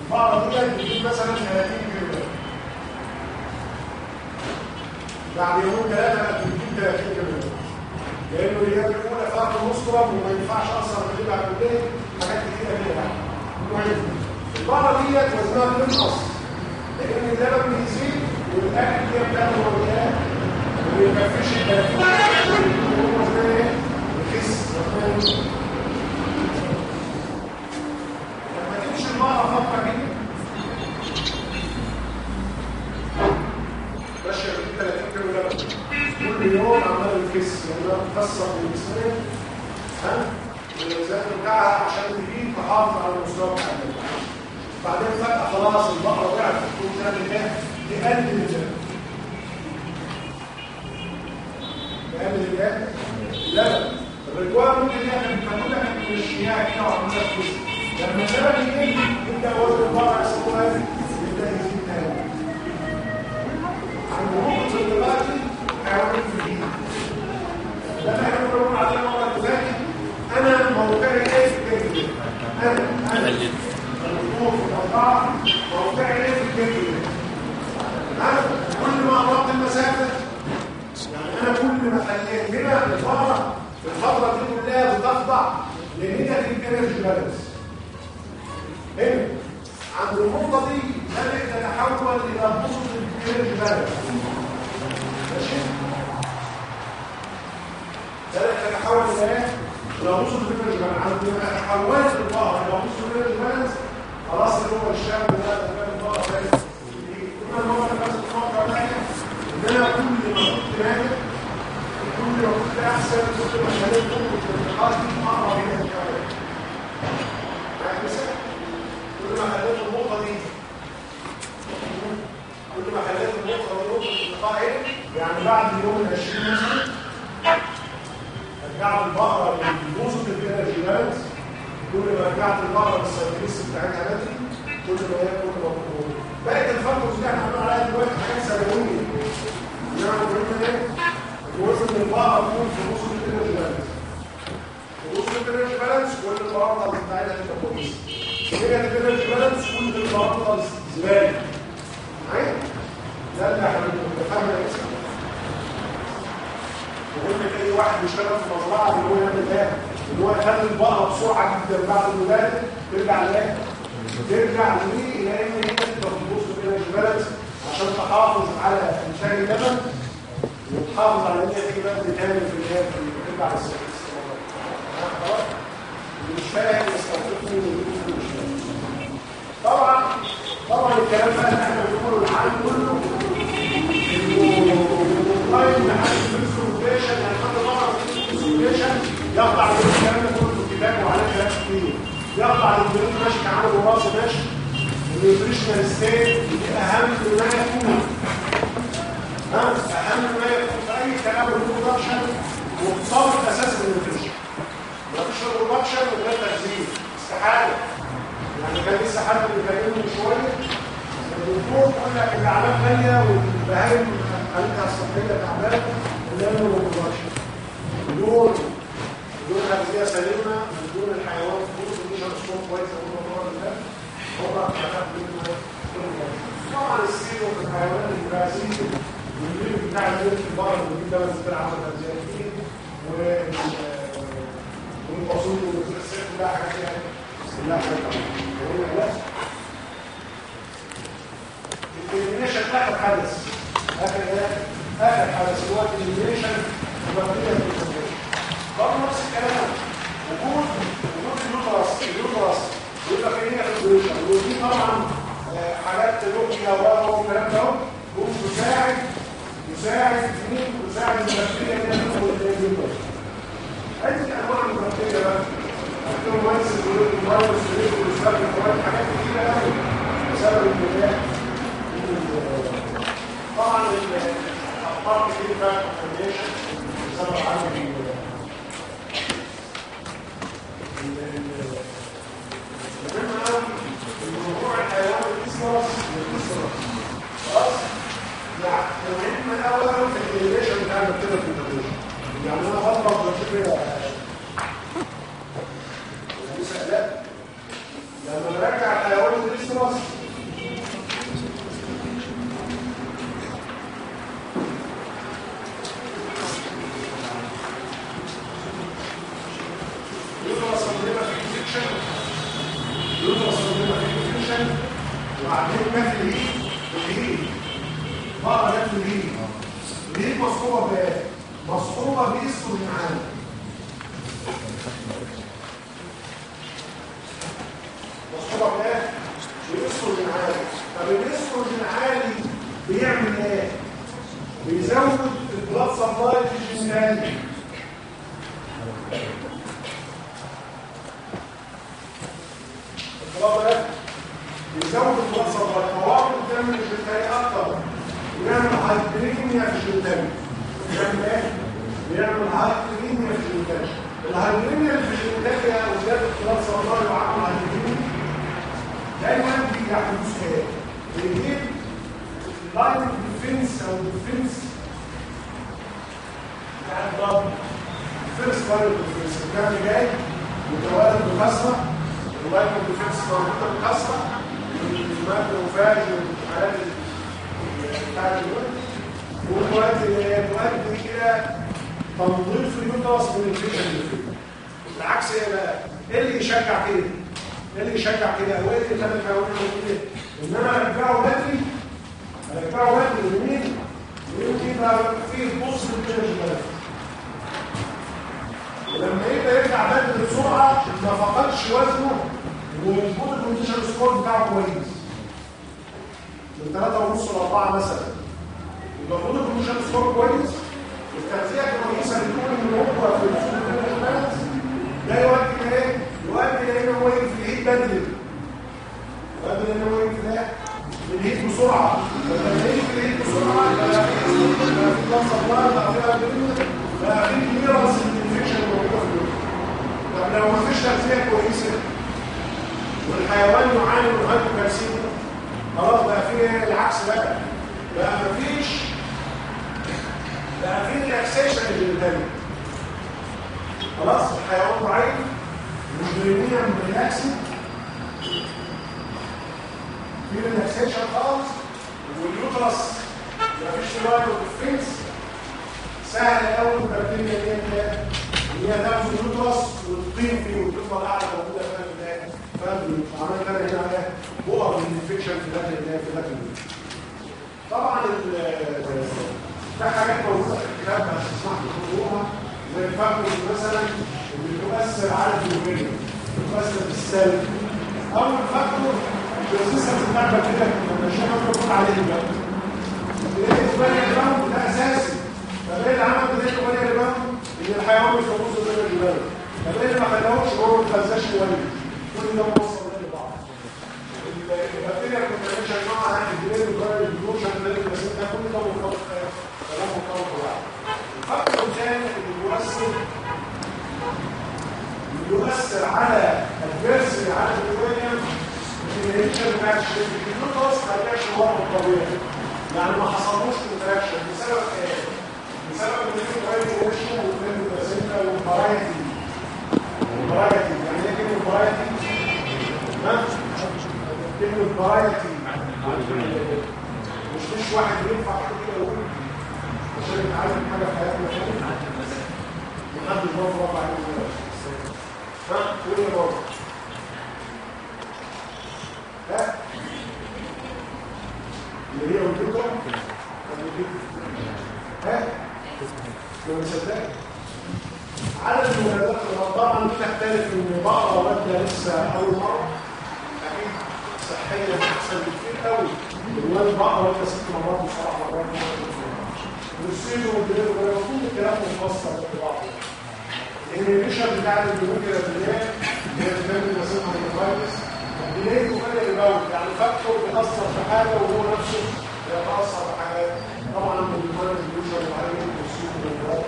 البقرة دي بتجيب مثلا 30 كيلو بعد يومين ثلاثة بتجيب 30 كيلو لأنه الأيام الأولى فرق مسكرة وما ينفعش أصلا تجيب على البيت حاجات كتيرة كده يعني المهم البقرة ديت وزنها بينقص لأن اللبن بيزيد والأكل دي بتاعته وبيئات وما يكفيش ال 30 كيلو وزنها؟ يخس لما تمشي البقرة فترة كده ماشية ب 30 كيلو لبن كل يوم عمال بتكسر من جسمها ها والميزان بتاعها عشان تجيب تحافظ على المستوى بتاع بعدين فجاه خلاص البقره وقعت الكون تعمل إيه؟ تقلل الدم تقلل الرجوع ممكن يعمل كمولة من الشياع كده وعملها لما الزمن يجي يبدا وزن البقره يسموها يبدا يزيد تاني نقطه الانطلاق حيوانات في الجيل لما يقولون على اللي فاتت أنا موقعي إيه في الجيل أنا أنا. الوقوف الاربعه موقعي إيه في الجيل أنا كل ما قربت المسافة. يعني أنا كل ما خليت هنا في الفترة دي كلها بتخضع ل negative energy balance هنا عند النقطة دي بدات تتحول إلى positive energy balance ماشي؟ بدات تتحول إلى إيه إلى بوزيتيف انرجي بالانس ما تحولت الظهر إلى بوزيتيف انرجي بالانس خلاص اللي هو الشاب ده ده الظهر ده كنا المره اللي فاتت الفترة الثانية ان كل ما كنت كل كنت احسن كل الانتقال دي اقرب إلى الكوارث كل ما خليت النقطه دي كل ما خليت النقطه دي نقطه إيه يعني بعد ال 20 مثلا رجعت البقره للبوزيتيف انرجي بالانس كل ما رجعت البقره للسيرفيس بتاعتها بدري كل ما هي كل ما بقت الفاكتورز اللي إحنا عليها دلوقتي حاجات يعني قلنا إيه؟ الوزن البقره تكون في نص الانرجي بالانس نص الانرجي بالانس كل البقره بتاعتها تبقى كويسه هي الانرجي بالانس كل البقره زباله معايا ده اللي إحنا بنفهمه يا اسمع وقلنا أي واحد بيشتغل في مزرعة اللي هو يعمل إيه اللي هو يخلي البقره بسرعة جدا بعد الولاده ترجع لايه ترجع ليه؟ لأن هي تقدر تبص كده بالانس عشان تحافظ على انتاج اللبن وتحافظ على ان تيجي بدري تاني في النهايه ترجع للسيرفيس خلاص مش فاهم مش فاهم طبعا طبعا الكلام بقى اللي إحنا بنقوله العالم كله والله لحد الفلسفيشن يعني حد الفلسفيشن يخضع للكلام ده كله في كلام كتير يخضع ماشي كعامل وراثي ماشي النيوتريشنال ستيت دي اهم ما يكون في اي كلام ال production مرتبط أساسا بال nutrition مفيش production من غير تغذيه استحالة. يعني كان لسه حد بيكلمني من شوية. الدكتور بيقول لك الاعلاف غاليه والبهايم حالتها الصحيه تعبانه لأنه بيقدرش بدون بدون تغذيه سليمه بدون الحيوان. بدون condition score كويس الموضوع ده. هو هياخد منه طبعا السيل والحيوانات والميل بتاع الميل في اللي بيجيب لبن زي العمل الغذائي والفاصول والسيل كلها حاجات يعني كلها حاجات الإليمينيشن آخر حدث آخر إيه؟ آخر حدث هو وبقية الإليمينيشن برضه نفس الكلام وجود وجود اليوترس اليوترس يبقى طبعا حاجات لوكيا والكلام ده هو يساعد مين يساعد البكتيريا اللي تدخل اليوترس عدة أنواع من البكتيريا بقى. الكرومانس الفيروس الفيروس حاجات كتيرة قوي بسبب الملاك طبعا الأخطار كتير بقى بسبب عدم المهم قوي الموضوع الحيوان الاسمرس والاسمرس خلاص؟ يعني المهم الأول في الكومبينيشن بتاع البكتيريا في الكومبينيشن يعني أنا بضرب بكتيريا لا لما نرجع الحيوان الاسمرس وبعدين جت ال heat ال heat بقى جت ال heat ال heat مصحوبه بايه؟ مصحوبه باستروجين عالي مصحوبه بايه؟ باستروجين عالي طب الاستروجين عالي بيعمل إيه؟ بيزود ال blood supply في الجسم الثاني الخلاصه ده يزود الوصفه والقوام الدم الجلداني أكتر ويعمل هايبريميا في الجلداني بيعمل إيه؟ بيعمل هايبريميا في الجلداني الهايبريميا في الجلداني أو زياده الوصفه والله يعمل هايبريميا دايما بيحدث إيه؟ بيجيب لاين ديفنس أو ديفنس يعني ضرب فيرست لاين ديفنس الكلام جاي متوالد بكثره اللاين ديفنس موجوده بكثره الماكروفاج والحالات وتؤدي تؤدي إلى تنظيف اليوترس من الفكرة فيه العكس إيه بقى؟ إيه اللي يشجع كده؟ إيه اللي يشجع كده؟ أو إيه اللي يخلي الحيوان يعمل كده؟ ان أنا ارجعه بدري ارجعه بدري لمين؟ ويمكن يبقى فيه بص للكلام ولما يبقى يرجع بدري بسرعة ما فقدش وزنه وال body condition score بتاعه كويس من 3 ونص ل 4 مثلا. يبقى ال body condition score كويس. والتغذيه كويسة بتكون ان هو في الفلوس ده يؤدي لايه؟ يؤدي لأن هو يجي في بدري. يؤدي لأن هو يجي في ده ال heat بسرعة. لما في ال heat بسرعة يبقى في ضغط الله بقى فيها بقى في كليرنس الانفكشن الموجوده في الجسم طب لو ما فيش تغذية كويسة والحيوان يعاني من هايبوكالسيميا خلاص بقى في العكس بقى. بقى ما فيش بقى في ريلاكسيشن للدم خلاص الحيوان ضعيف مش بريميا ريلاكسنج في relaxation خالص وال uterus مفيش line defense سهل قوي البكتيريا دي هي تاخد ال uterus وتقيم فيه وتفضل قاعدة موجوده في البدايه فاهم عملت أنا هنا إيه بؤر ال infection في داخل في داخل طبعا ده حاجات موجوده في الكتاب بس تسمح تقروها زي ال factor مثلا اللي بتؤثر على الجلوبين بتؤثر بالسلب اول فاكتور الريزيستنس بتاع البكتيريا لما الشبكه بتقول عليه بقى الايه بالي جرام ده اساسي طب اللي عمل بالي جرام ان الحيوان مش موجود زي الجبال طب إيه اللي ما خلاهوش هو ما كويس كل ده موصل لبعض البكتيريا بنعملش نوعها عن الجبال والجبال الجلوشن ده كل ده مرتبط كلام مرتبط ببعض الفاكتور الثاني اللي بيؤثر يؤثر على الفيرسي على الجبال الانهيشن بتاع الشريك الجلوكوز ما رجعش لوضعه الطبيعي يعني ما حصلوش انتراكشن بسبب؟ بسبب ان في فايبريشن والفيبريشن والفرايتي الفرايتي يعني إيه كلمه فرايتي؟ ها؟ كلمه فرايتي مش واحد ينفع كده يقول عشان يتعلم حاجة في حياتنا محدش برضه رفع عليه ها؟ قول يا بابا ها؟ اللي هي وجودها ها؟ لو مصدق عدد المولدات طبعا دي تختلف من بقرة والدة لسه مرة أكيد صحيا أحسن بكتير قوي الوالد بقرة والدة ست مرات وسبع مرات والسيد والبلاد وغيره كل الكلام مفصل في بعض الانيميشن بتاع الجلوكيا البلاد هي بتعمل من الفيروس بليه وغير البول يعني فاكتور بيأثر في حاجة وهو نفسه بيتأثر في حاجات طبعا من المرض بيوصل لعين والسوق والبراء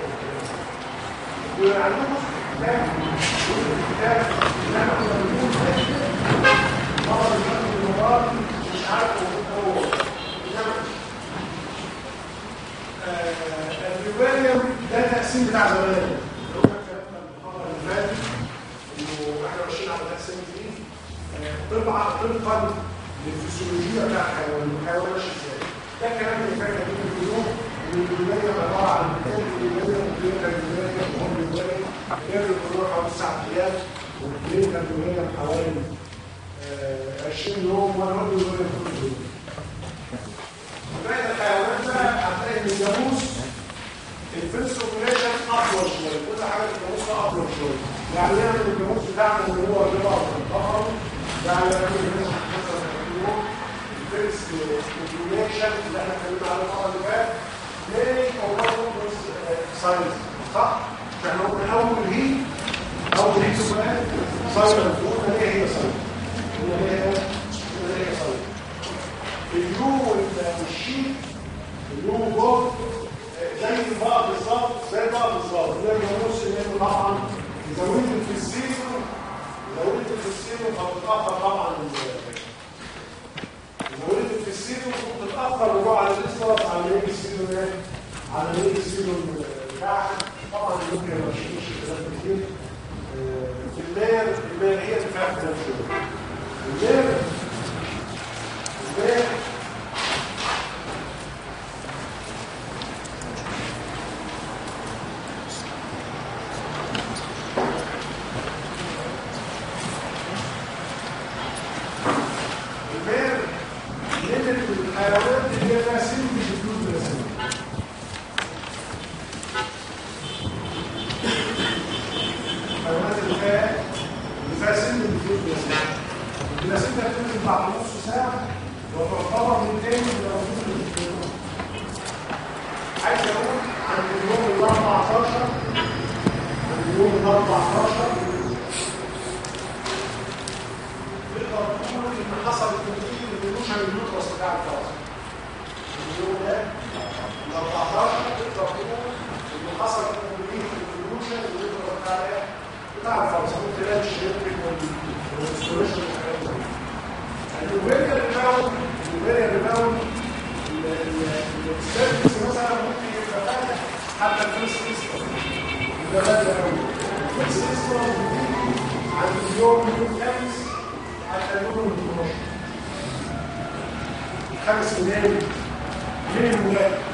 وعندهم كتاب كتاب انما كنا بنقول مرض الفرد المرض مش عارف هو الريفاليوم ده تقسيم بتاع زمان لو كان كلامنا المحاضره اللي انه إحنا ماشيين على تقسيم دي طبعا طبقا للفسيولوجيا بتاع الحيوان الحيوان ماشي إزاي ده الكلام اللي فات ده اليوم ان الولايه عباره عن بتاع الولايه والكلينيكال الولايه وهم الولايه غير الولايه حوالي تسع أيام والكلينيكال الولايه حوالي 20 يوم برضه الولايه كل يوم باقي الحيوانات بقى هتلاقي ان الجاموس الفيرست اوبريشن اطول شوية. كل حاجة في الجاموس اطول شوية. يعني نعمل الجاموس بتاعنا اللي هو الربا والبقر يعني نعمل الفيرست اوبريشن اللي إحنا اتكلمنا عليه المرة اللي فاتت. ليه اوبريشن ساينس صح؟ إحنا أول هي أول هي سؤال ساينس قلنا ليه هي ساينس اللي هي اللي هي زي البقى بالظبط زي البقى بالظبط طبعا زودت في السيرو زودت في طبعا زودت في السيرو وبتتاخر وجوه على الاسترس على يوم السيرو ده على يوم السيرو بتاعها طبعا ممكن ما كلام كتير في اللاير اللي هي بتاعت ده Entendeu? Entendeu? وثلاثة يوم بس اسمه بتيجي عند اليوم يوم خمس حتى اليوم 12 خمس ليالي ليه الملاحق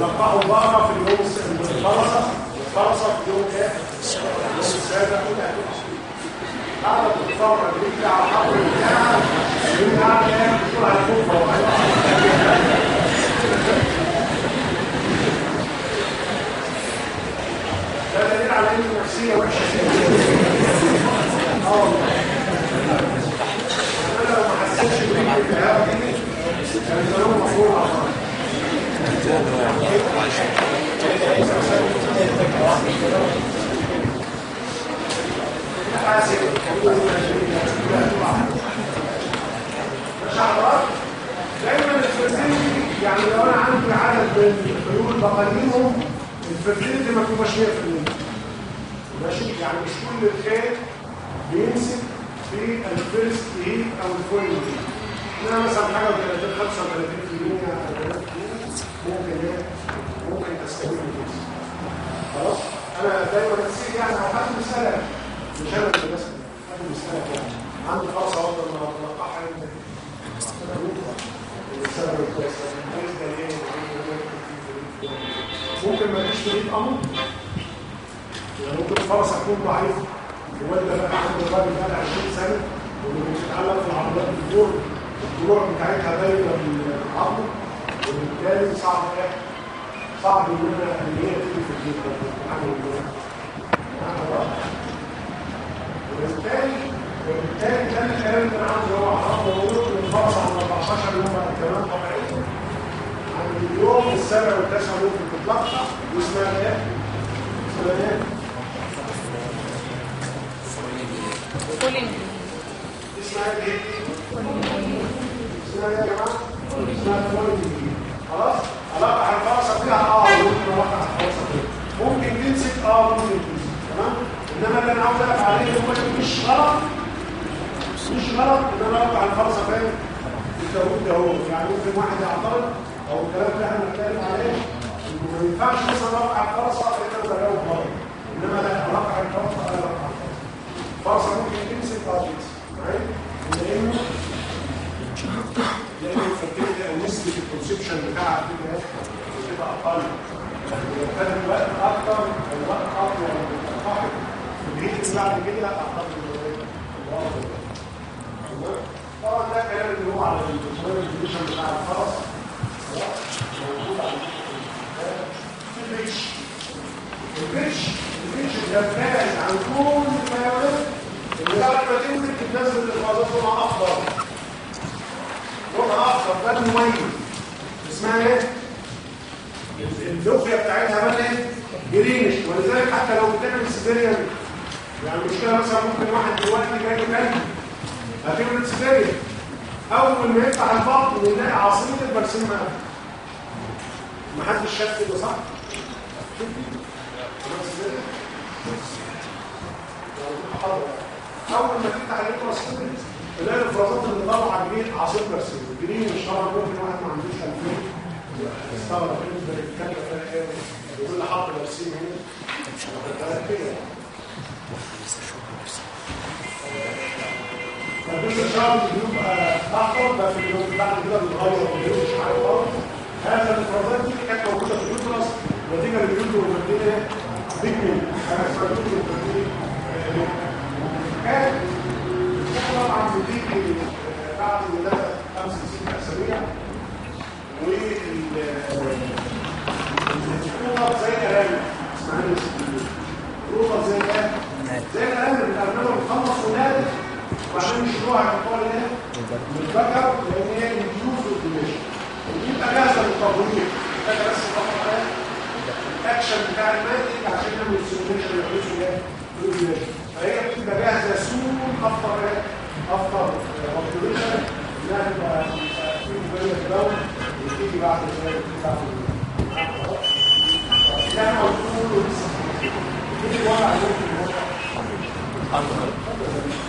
لقاهم بره في اليوم الفرصه الفرصه في يوم إيه؟ السادة الثوره الامريكيه على الحرب بتاعها منها كانت بتقول على الكوفه ده دليل على ان النفسيه وحشة. آه والله أنا لو ما حسيتش بالكلام ده كان زمان مفروض دايما الفرزيلتي يعني لو أنا عندي عدد من الحلول بقللهم الفرزيلتي ما تبقاش 100% يعني مش كل الخير بيمسك في الفيرست إيه أو الفويل إيه أنا مثلا حاجة و 30 35 ممكن ممكن تستوي الجنس خلاص؟ أنا دايما نسيت يعني أو حد مثال مش أنا اللي بس حد مثال يعني عندي فرصة افضل ما اتوقعها ممكن ما فيش تريد أمر؟ يعني ممكن الفرص تكون ضعيفة. ولا بقى عنده راجل بقى 20 سنة واللي بيتعلق في العضلات الدور الدروع بتاعتها دايره بالعظم وبالتالي صعب صعب ان أنا ان هي تيجي في الجيب وبالتالي وبالتالي ده الكلام اللي أنا عاوز هو اعرفه واقوله ان الفرص عن 14 يوم بعد كمان طبيعيه عن اليوم السابع والتاسع ممكن تتلقى واسمها إيه؟ اسمها إيه؟ اسمها إيه؟ اسمها إيه يا جماعة؟ اسمها فولينج خلاص؟ علاقه الفرصه فيها آه ممكن على الفرصه فيها ممكن تمسك آه ممكن تمسك تمام؟ انما اللي أنا عاوز اقف عليه هو مش غلط مش غلط ان أنا اقف الفرصه فين؟ التوقيت ده هو يعني ممكن واحد يعترض أو الكلام اللي إحنا بنتكلم عليه انه ما ينفعش مثلا اقف على الفرصه أنا بجاوب غلط انما لا اقف الفرصه أنا على الفرصه الفرصه ممكن تمسك آه تمسك معايا؟ لأنه لأنه الفكرة نسبه الكونسبشن بتاعها بتبقى بتبقى أقل وبالتالي الوقت أكتر الوقت اطول من الهيت اللي بعد كده اعتقد طبعا ده كلام اللي هو على ال conception بتاع الفرس موجود على ال bitch ال bitch ال bitch بيبتعد عن كل الحيوانات اللي بعد ما تنزل تنزل الغازات لونها اخضر لونها اخضر ده مميز اسمها إيه؟ ال lochia بتاعتها بقى إيه؟ greenish ولذلك حتى لو بتعمل cesarean يعني المشكلة مثلا ممكن واحد دلوقتي جاي له كلب هتعمل cesarean أول ما يفتح البطن يلاقي عصير البرسيم مقفل محدش شاف كده صح؟ أول ما تفتح ال uterus تلاقي الافرازات اللي طالعه عصير برسيم الجنين مش طبعا ممكن واحد ما عندوش خلفيه استغرب. بالنسبة للكلب فيها إيه يقول لي حط برسيم هنا. كده فالجزء الشعبي بيبقى اخضر بس بعد كده بيتغير مش عارف خالص. هذا الافرازات دي كانت موجودة في اليوترس نتيجه لليوتر والمدينه بيكمل أنا اسمها اليوتر والمدينه كان طبعا بتيجي بعد الولاده 65 اسابيع والروبر زي الارانب اسمها الروبر زي الارانب زي الارانب الارنبه بتخلص ولاده وبعدين يشيلوها يحطوها ليه؟ للبكر لأن هي الجيوز والدمشق وبيبقى جاهزه للتطوير محتاجه بس تطلع الاكشن بتاع المادي عشان نعمل السيموليشن يعملوا إيه؟ فهي بتبقى جاهزه سون افطر اوبريشن انها تبقى في مبين الدولة وتيجي بعد شوية بعد يعني موجود تيجي الوضع عليكم Thank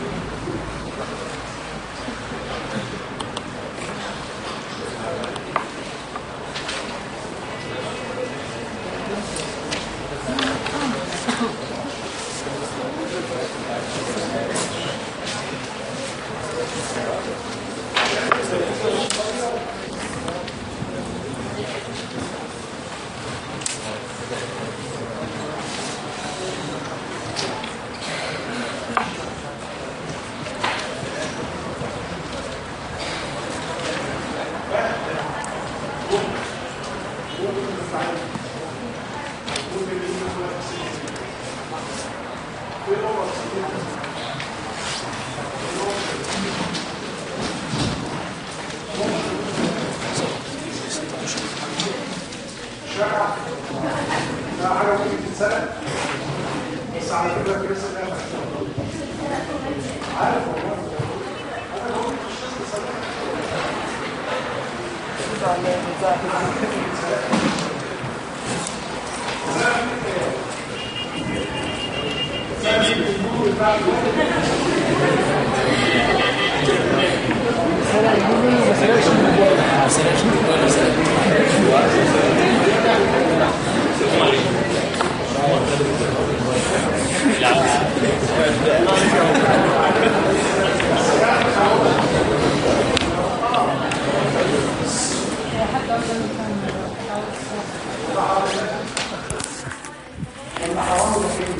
ثانية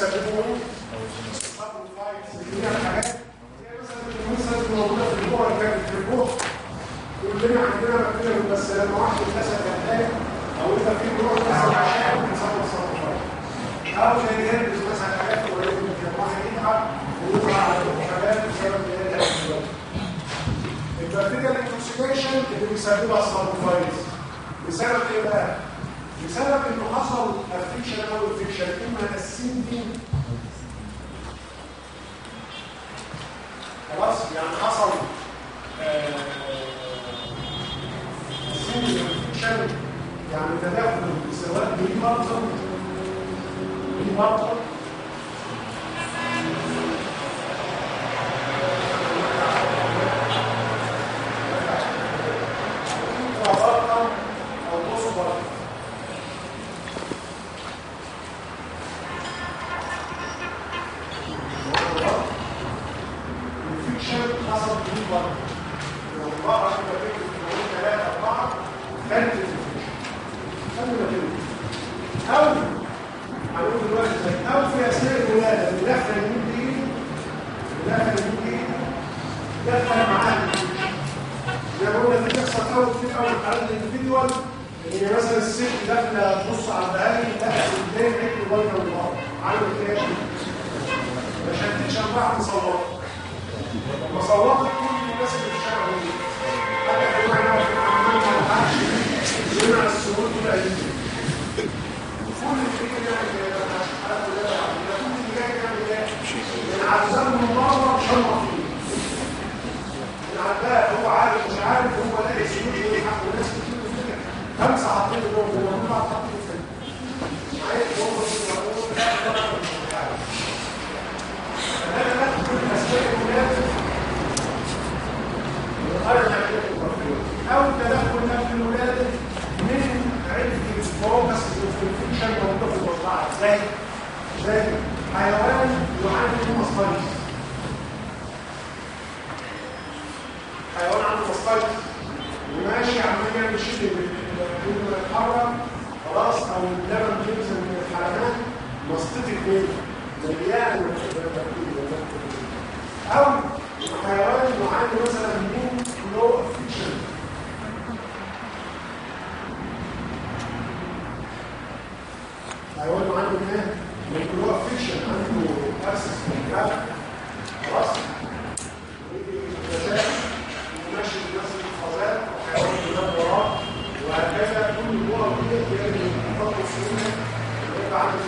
ده بيسموه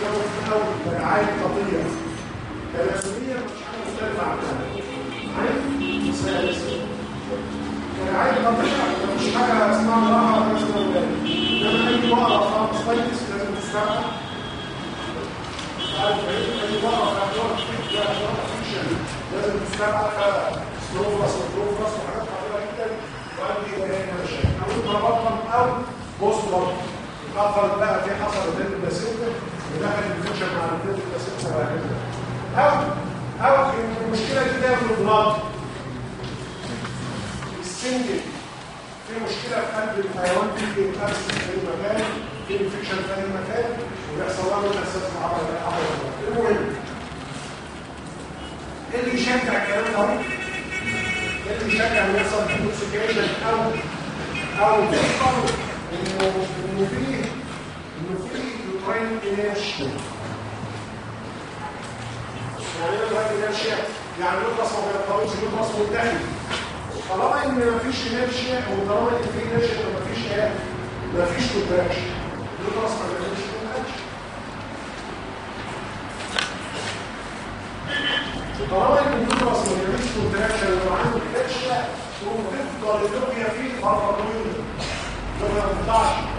يوم في الأول رعايه قضيه تناسليه مش حاجة مختلفه عنها عارف مثال رعايه قضيه مش حاجة اسمها راحه ولا اسمها ولاد انما اي بقره فيها مستيقظ لازم عارف اي فيها لازم تستعمل سلوفرس وبروفرس وحاجات خطيره جدا وعندي هنا مشاكل أو انترابطن أو بطن حصل بقى في حصل الدين الباسيلة مع أو أو المشكلة دي ده في البلاد السنجل. في مشكلة في قلب الحيوان في انفكشن في أي مكان في إنفكشن في أي مكان ويحصل لها من أساس عبر المهم إيه اللي يشجع الكلام ده؟ اللي يشجع ان يحصل intoxication أو أو انه إنه في انه uterine inertia يعني إيه uterine inertia؟ يعني ال uterus ما بيرتبطش ال uterus منتهي طالما ان مفيش inertia وطالما ان في inertia مفيش إيه؟ مفيش contraction ال uterus ما بيعملش contraction طالما ان ال uterus ما بيعملش contraction وعنده inertia وتفضل ال lochia فيه فتره طويله لما ما؟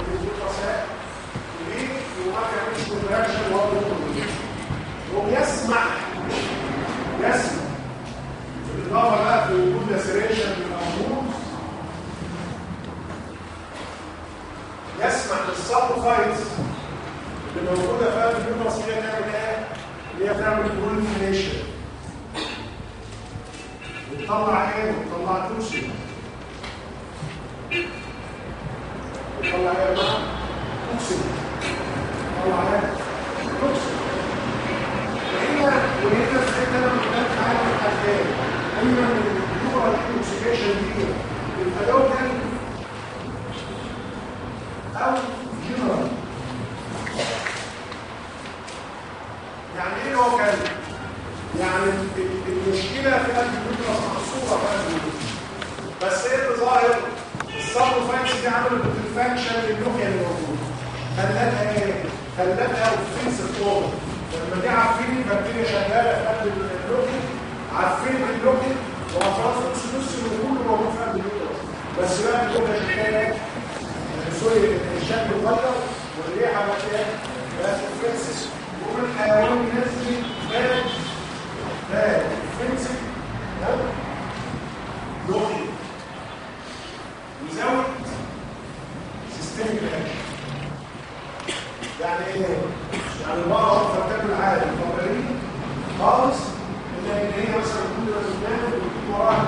وبيسمع يسمع بالاضافه بقى في وجود laceration للامور يسمع لل saprophytes اللي موجوده في اليوترس هي تعمل إيه؟ هي تعمل بروليفريشن وتطلع إيه؟ وتطلع توسي وتطلع إيه بقى؟ توسي تطلع إيه؟ توسي وهنا وهنا حتة أنا حاجة في الحاجتين اما من الدورة الاكسيكيشن دي الفلوكال أو جنرال يعني إيه local؟ يعني المشكلة في قلب ال uterus محصوره في قلب ال uterus بس إيه ظاهر؟ ال saprophytes دي عملت infection لل lochia اللي موجود خلتها إيه؟ خلتها offensive form لما دي عارفين البكتيريا شغالة في قلب ال lochia عارفين ال lochia وافراز exudates وكله موجود في قلب ال uterus بس بقى ال lochia شغاله sorry الشكل اتغير والريحة بقت إيه؟ بقت offensive ومن ينزل bad bad offensive lochia without systemic action يعني إيه؟ يعني البقرة واقفة بتاكل عادي طبيعي خالص؟ إلا إن هي مثلا كل ما تنام وتجيب وراها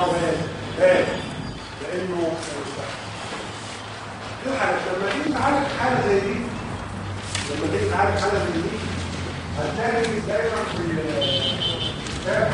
يقرب هنا لأنه في لما تيجي تعالج حاله زي دي لما تيجي تعالج حاله زي دي هتلاقي دايما في الكتاب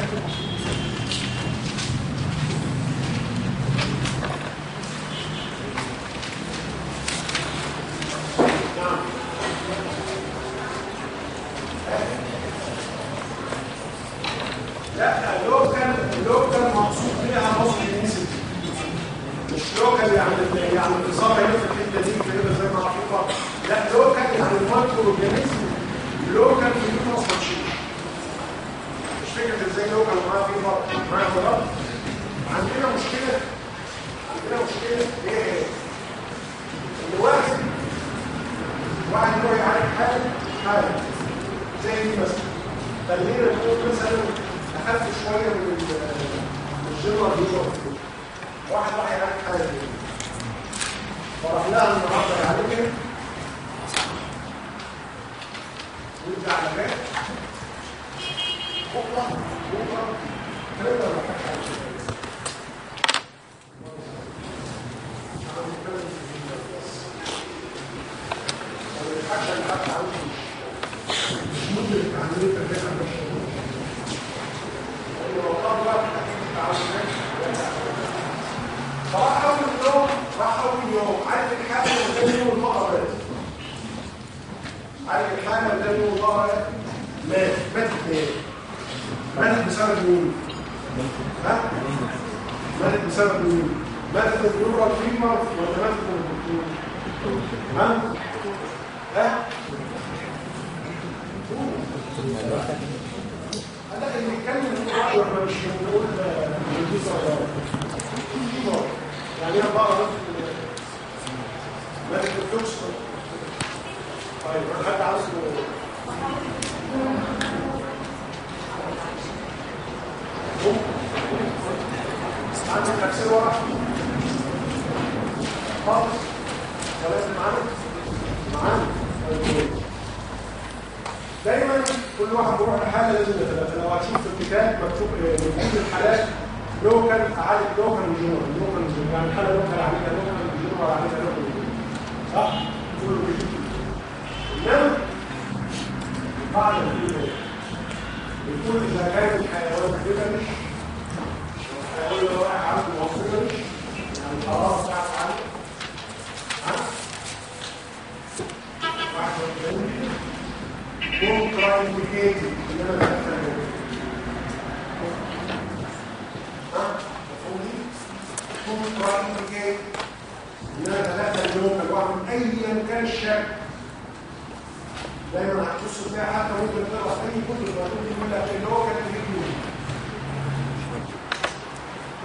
دايما هتبص فيها حتى ممكن تقرا في اي كتب هتقول يقول لك اللي هو كان بيجي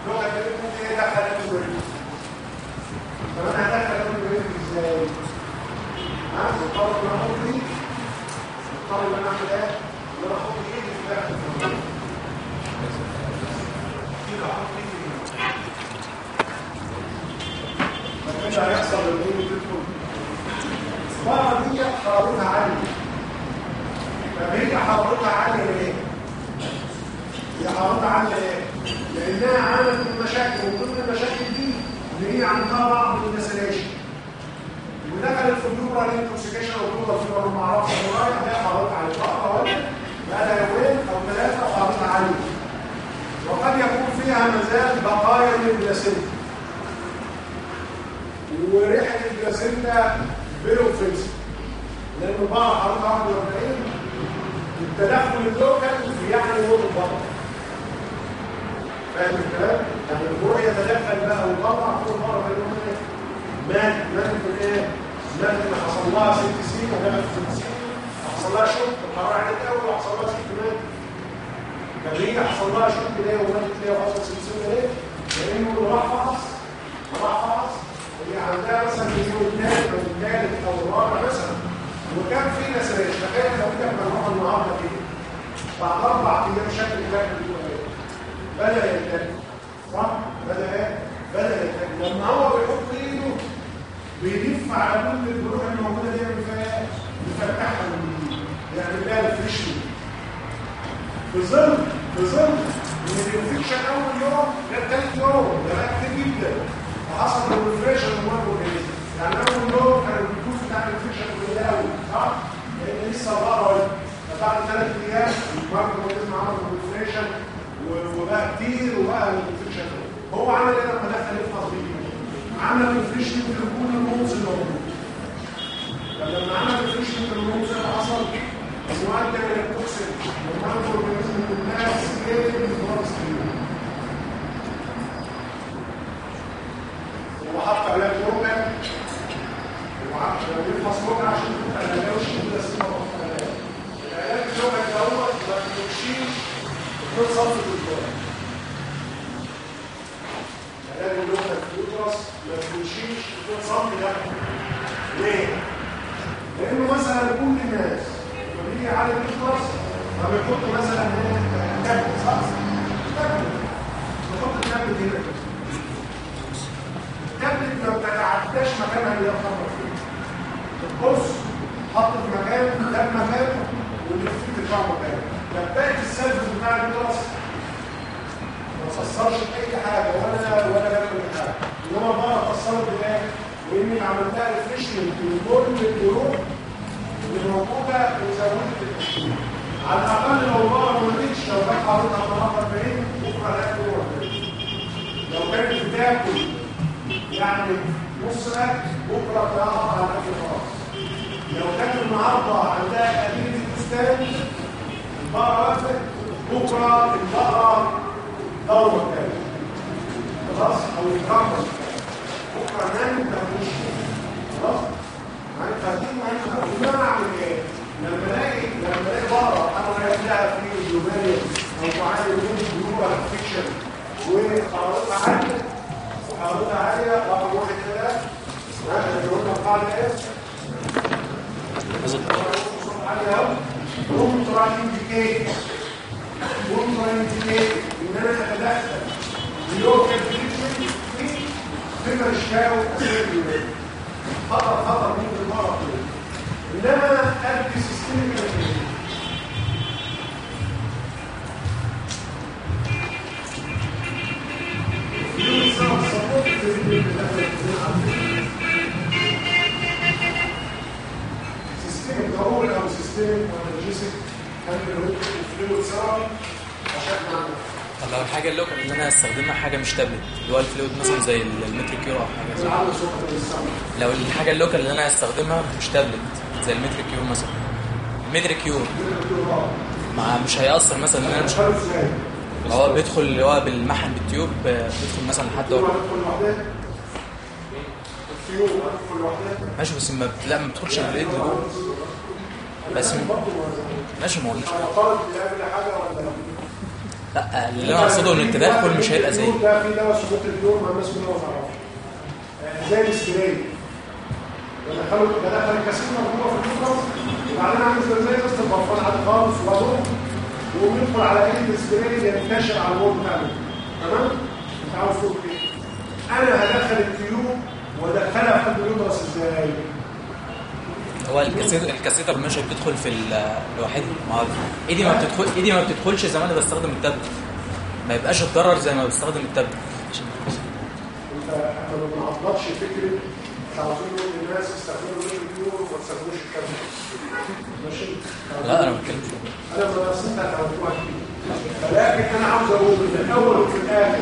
اللغة اللي ممكن إيه دخل الوريد طب أنا هدخل الوريد إزاي؟ ها مضطر ان أنا أحط ايدي مضطر ان أنا اعمل إيه؟ ان أنا أحط ايدي في الوريد كده أحط ايدي هنا فكده هيحصل الايه تدخل الصباعه دي حرارتها عاليه طب هي حرارتها عاليه ليه؟ هي حرارتها عاليه ليه؟ لأنها عملت مشاكل ومن ضمن المشاكل دي ان هي عندها بعض النسلاشن ودخلت في الجبرة الانتوكسيكيشن أو الجبرة في الجبرة ما أعرفش أنا رايح هي حرارتها عاليه بقى ولا بقى لها يومين أو ثلاثة وحرارتها عاليه وقد يكون فيها مازال بقايا من البلاسينتا وريحه البلاسينتا بيروفينس لأن بعض حرارتها 41 التدخل اللوكال يعني موت البطن فاهم الكلام؟ يعني الروح يتدخل بقى ويطلع كل في اليوم إيه؟ مات مات من إيه؟ مات اللي حصل لها ست سنين ودخلت ست سنين حصل لها شوك الحراره عاليه قوي وحصل لها ست مات طب هي حصل لها شوك ليه وماتت ليه وحصل ست سنين ليه؟ لأنه راح فحص راح فحص هي عندها مثلا اليوم الثالث أو الثالث أو الرابع مثلا وكان في نسريش تخيل لو انت بنروح النهارده كده بعد أربع أيام شكل الجبل بدأ يتكلم صح؟ بدأ إيه؟ بدأ يتكلم لما هو بيحط ايده بيلف على كل الجروح الموجودة دي يعمل فيها إيه؟ يفتحها من جديد يعني بقى الفريشن في ظل في ظل ان الانفكشن اول يوم غير ثالث يوم ده كتير جدا الريفريشن المرض اورجانيزم يعني اول يوم كان الجلوكوز بتاع الانفكشن قليل قوي صح؟ لأن لسه بقى فبعد ثلاث أيام المرض اورجانيزم عمل ريفريشن وبقى كتير وبقى الانفكشن هو عمل إيه لما دخل بيه عمل انفكشن في كل الرموز الموجوده فلما عمل انفكشن في الرموز اللي حصل مؤدى إلى التوكسين ومرض اورجانيزم كلها سكيل خالص هو حط علاج لوكال وعمل يفحص لوكال عشان تبقى العلاج مش كده اسمها العلاج اللوكال دوت ما بيمشيش. من صف الدكتور علاج اللغة الفيوترس ما تمشيش من صف ده ليه؟ لأنه مثلا كل الناس لما بيجي على الفيوترس ما بيحط مثلا كابل صح؟ كابل بيحط الكابل هنا الكابل ما بتتعداش مكانها اللي يخبر فيه بص حط في مكان ده مكان واللي فيه تطلع مكان. فبدايه السلب بتاع الدرس ما تأثرش باي حاجة ولا ولا بيعمل حاجة. إنما بقى اثرت بايه؟ وإني عملتها ريفريشمنت لكل الجروب اللي موجودة وزودت التشكيل على الأقل لو بقى ما رضيتش لو كانت حاططها النهارده 40 بكرة هلاقي 40 لو كانت بتاكل يعني نص بكرة تلاقيها على الاكل خلاص لو كانت النهارده عندها قليل الفستان البقرة وقفت بكرة البقرة دورة تاني خلاص؟ أو الكامبر بكرة نام تموش خلاص؟ يعني فدين مهمة وما أعمل إيه؟ لما الاقي لما الاقي بقرة أنا رايح في اليومانيا أو معايا يومين جروبا فيكشن وحرارتها عالية هارون عالية واحد واحد كده واحد يقول لك قال إيه؟ عالية هم تراين ديكي هم تراين ديكي ان أنا اتدخل اليوم كان في فكر الشاو وتأثير اليوم خطر خطر ممكن مرض انما ادي سيستمك Thank you. ضروري أو systemic analgesic كان fluid therapy عشان نعمل طب لو الحاجة ال local اللي أنا هستخدمها حاجة مش تابلت اللي هو ال fluid مثلا زي ال Metricure أو حاجة زي للسمك لو الحاجة ال local اللي أنا هستخدمها مش تابلت زي ال Metricure مثلا. ال Metricure مع مش هيأثر مثلا إن أنا مش؟ هو بيدخل اللي هو بالمحن بال tube آه، بيدخل مثلا لحد هو ماشي بس ما لا ما بتدخلش بالايد لجوه بس ماشي ما قلناش لا؟ اللي أنا أقصده إن التدخل مش هيبقى زي ده في دواء سموت اليوم مع الناس كلها ما آه، زي السبراي بدخلوا بدخل الكاسين مجموعه في الفطره وبعدين اعمل زي قصه البرفان عادي خالص وادوم يدخل على ايد السبراي ينتشر على بتاعه تمام؟ أنت عاوز تقول إيه؟ أنا هدخل ال tube وادخلها في قلب ال uterus إزاي؟ هو ال catheter ال catheter مش بتدخل في لوحدها ما إيدي ما بتدخل إيدي ما بتدخلش زي ما أنا بستخدم التابلت ما يبقاش الضرر زي ما بستخدم التابلت انت ما بنعضلش فكرة نقول للناس استخدموا ال tube وما تستخدموش الكاميرا ماشي؟ لا أنا ما بتكلمش في كده. أنا ولكن أنا عاوز أقول في الأول وفي الآخر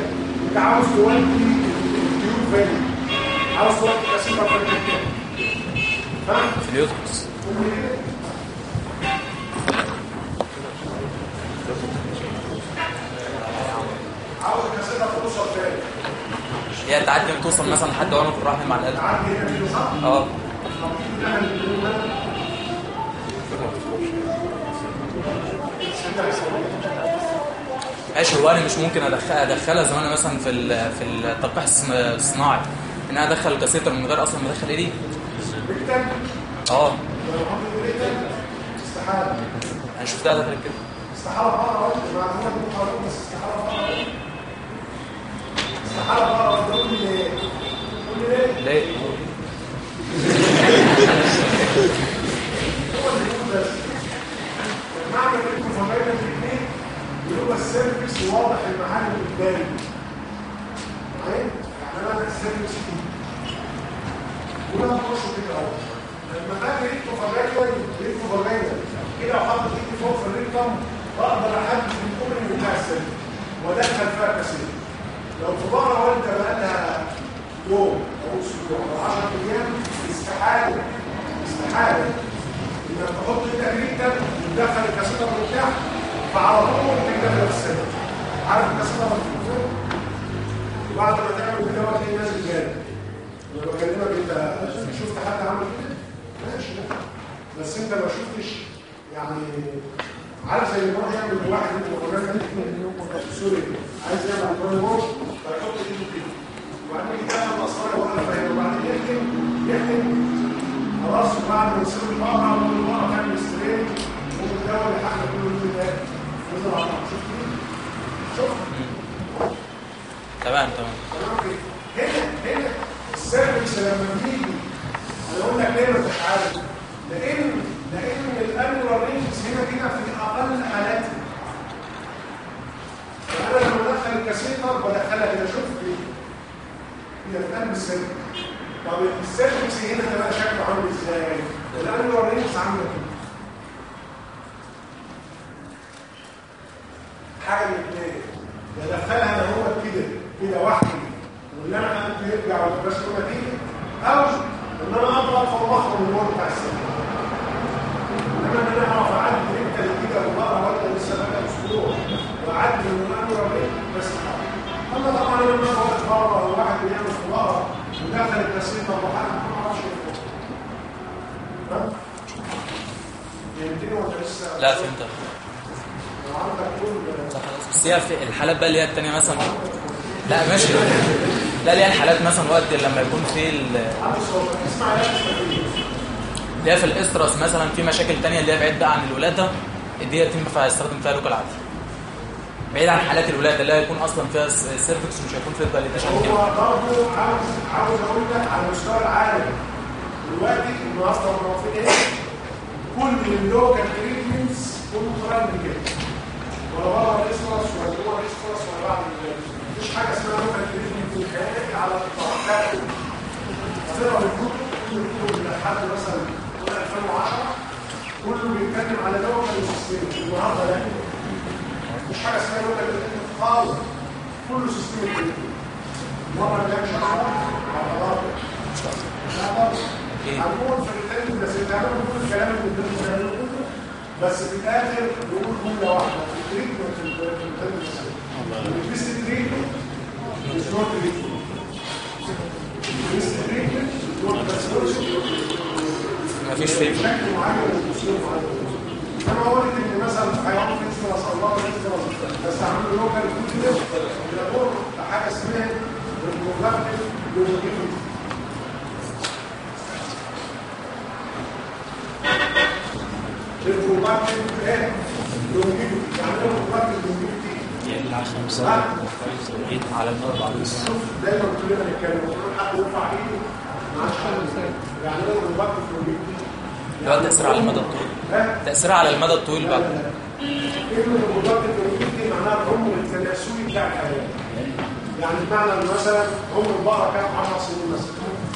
أنت عاوز تودي اليوتيوب فين؟ عاوز تودي كاسيمه فين؟ ها؟ في اليوتيوبس. عاوز الكاسيمه توصل فين؟ هي تعدي توصل مثلا لحد عنق الرحم مع القلب. تعدي هنا صح؟ آه. ماشي هو أنا مش ممكن ادخل أدخلها زي ما أنا مثلا في في التلقيح الصن- الصناعي. إن أنا أدخل الكاسيتر من غير أصلا ما أدخل إيدي؟ آه. أنا شفتها دخلت كده استحاله بره استحاله بره استحاله بره ليه ليه ليه؟ هو اللي يقول بس المعنى اللي أنتوا فاهمينه الاثنين اللي هو السيرفيس واضح المحل قدامي معايا؟ يعني أنا السيرفيس دي. وده هنخش كده اهو لما أجي ريكتو فاجايا ريكتو فاجايا كده وحاطط إيدي فوق في الريكتم بقدر أحدد الكوبري بتاع السيرفيس. وأدخل فيها كاسين لو في بره والده بقى لها يوم أو أسبوع أو 10 أيام استحالة استحالة. إنك تحط التأمين ده وتدخل الكاسيتة مرتاح فعلى طول تدخل السنة عارف الكاسيتة مرتاح وبعد ما تعمل كده بقى تلاقي نازل جاري أنا بكلمك أنت شفت حد عامل كده؟ ماشي. بس أنت ما شفتش يعني عارف زي ما يعمل واحد من الغرفان سوري عايز يعمل كل موش فيحط إيده كده وبعدين يدخل مصاري ولا فاهم وبعدين يحكم يحكم. خلاص بعد ما يصير البقرة والبقرة تعمل ستريت والدواء اللي تمام تمام هنا هنا السيرفكس لما بيجي أنا لك ليه عارف لأن لأن الانوال رينجز هنا كده في أقل حالاتها فانا لما بدخل ال catheter بدخلها كده شوف هي في قلب ال cervix طب ال cervix هنا ده بقى شكله عامل إزاي؟ ال annular rings عامله كده حاجة من الاثنين بدخلها أنا هو كده كده وحدي. واللي أنا خليته يرجع والبس كده تيجي أو إن أنا اضغط فاخرج من بتاع السنة إنما إن أنا اعرف أعدي اللي كده بره ولا لسه بقى أسبوع وأعدي من وبيت بس. أما طبعا أنا لما واقف بره واحد بيعمل بره ودخل التسليم وحد ما أعرفش لسه؟ لا فهمت لو عندك كل صح بس هي الحالات بقى اللي هي التانية مثلا. لا ماشي. لا اللي هي الحالات مثلا وقت لما يكون في اللي هي في ال estrus مثلا في مشاكل تانية اللي هي بعيد بقى عن الولادة دي تنفع يستخدم فيها local عادي. بعيد عن حالات الولادة اللي هي هيكون أصلا فيها cervix ومش هيكون فيها dilatation هو كده. برضه عاوز عاوز أقول لك على مستوى العالم. دلوقتي أصلا موافقين إيه؟ كل ال local treatments كله طالع من كده. ولا بره ال estrus ولا جوه ال estrus ولا بعد الولادة مفيش حاجة اسمها local treatment في الحياة على الاطلاق حاجة تقرا الكتب كل الكتب لحد مثلا 2010 كله بيتكلم على local system النهارده لا مش حاجة اسمها local خالص كله system الكتب مره اللي مش عارف هنقول في الكتاب بس بنعمل كل الكلام اللي بنقوله بس في الآخر نقول جمله واحدة ال treatment في الكتاب ال best treatment is not treatment ال best treatment is not treatment مفيش فيك شكل معين واسلوب معين أنا قلت ان مثلا في حيوان في estrus الله estrus بس عملوا local كده يدور لحاجه اسمها ال reproductive longevity ال reproductive إيه longevity يعني إيه ال reproductive longevity يعني خمسة على الأربعة شوف دايما كلنا نتكلم ونقول حد يرفع ايده ما عادش حد يعني إيه ال reproductive longevity اللي هو تأثير على المدى الطويل ها تأثيرها على المدى الطويل بقى كلمة المضاد ال longevity معناها العمر التناسلي بتاع الحياة. يعني بمعنى مثلا عمر البقرة كام 10 سنين مثلا.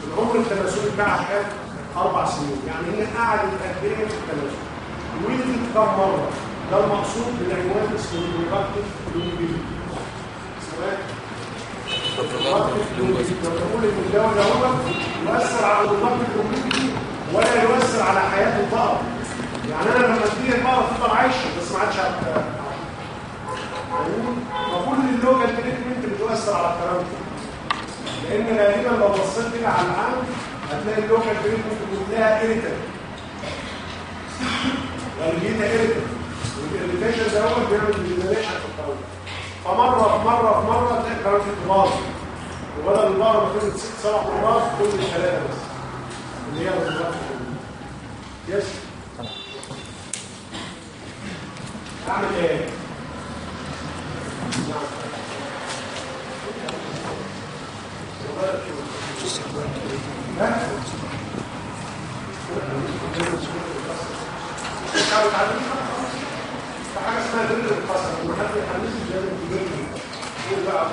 العمر التناسلي بتاعها كام؟ أربع سنين. يعني قعدت قد إيه في التناسل؟ ولدت كام مرة؟ ده المقصود بالعنوان اسمه ال longevity. تمام؟ نقول إن الدواء ده يؤثر على المضاد ال longevity ولا يؤثر على حياة البقرة. يعني أنا لما اديها البقره تفضل عايشة بس ما عادش هت- فكل ال local treatment بتؤثر على الكلام لأن غالبا لو بصيت على العالم هتلاقي ال local treatment كلها irritant غالبيتها irritant وال irritation ده هو بيعمل degeneration في القلب فمرة في مرة في مرة تلاقي الكلام باظ وبدل البقره ما ست سبع مرات كل ثلاثة بس. اللي هي ال result yes؟ اعمل إيه حاجة اسمها دل القصر حد يحمس لازم تجيب قول بقى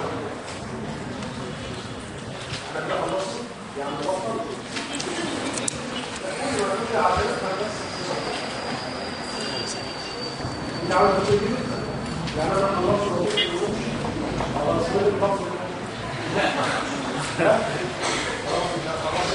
أنا كده خلصت يعني بطل افهم بس انت عاوز تقول يعني أنا خلاص كل لا خلاص مش خلاص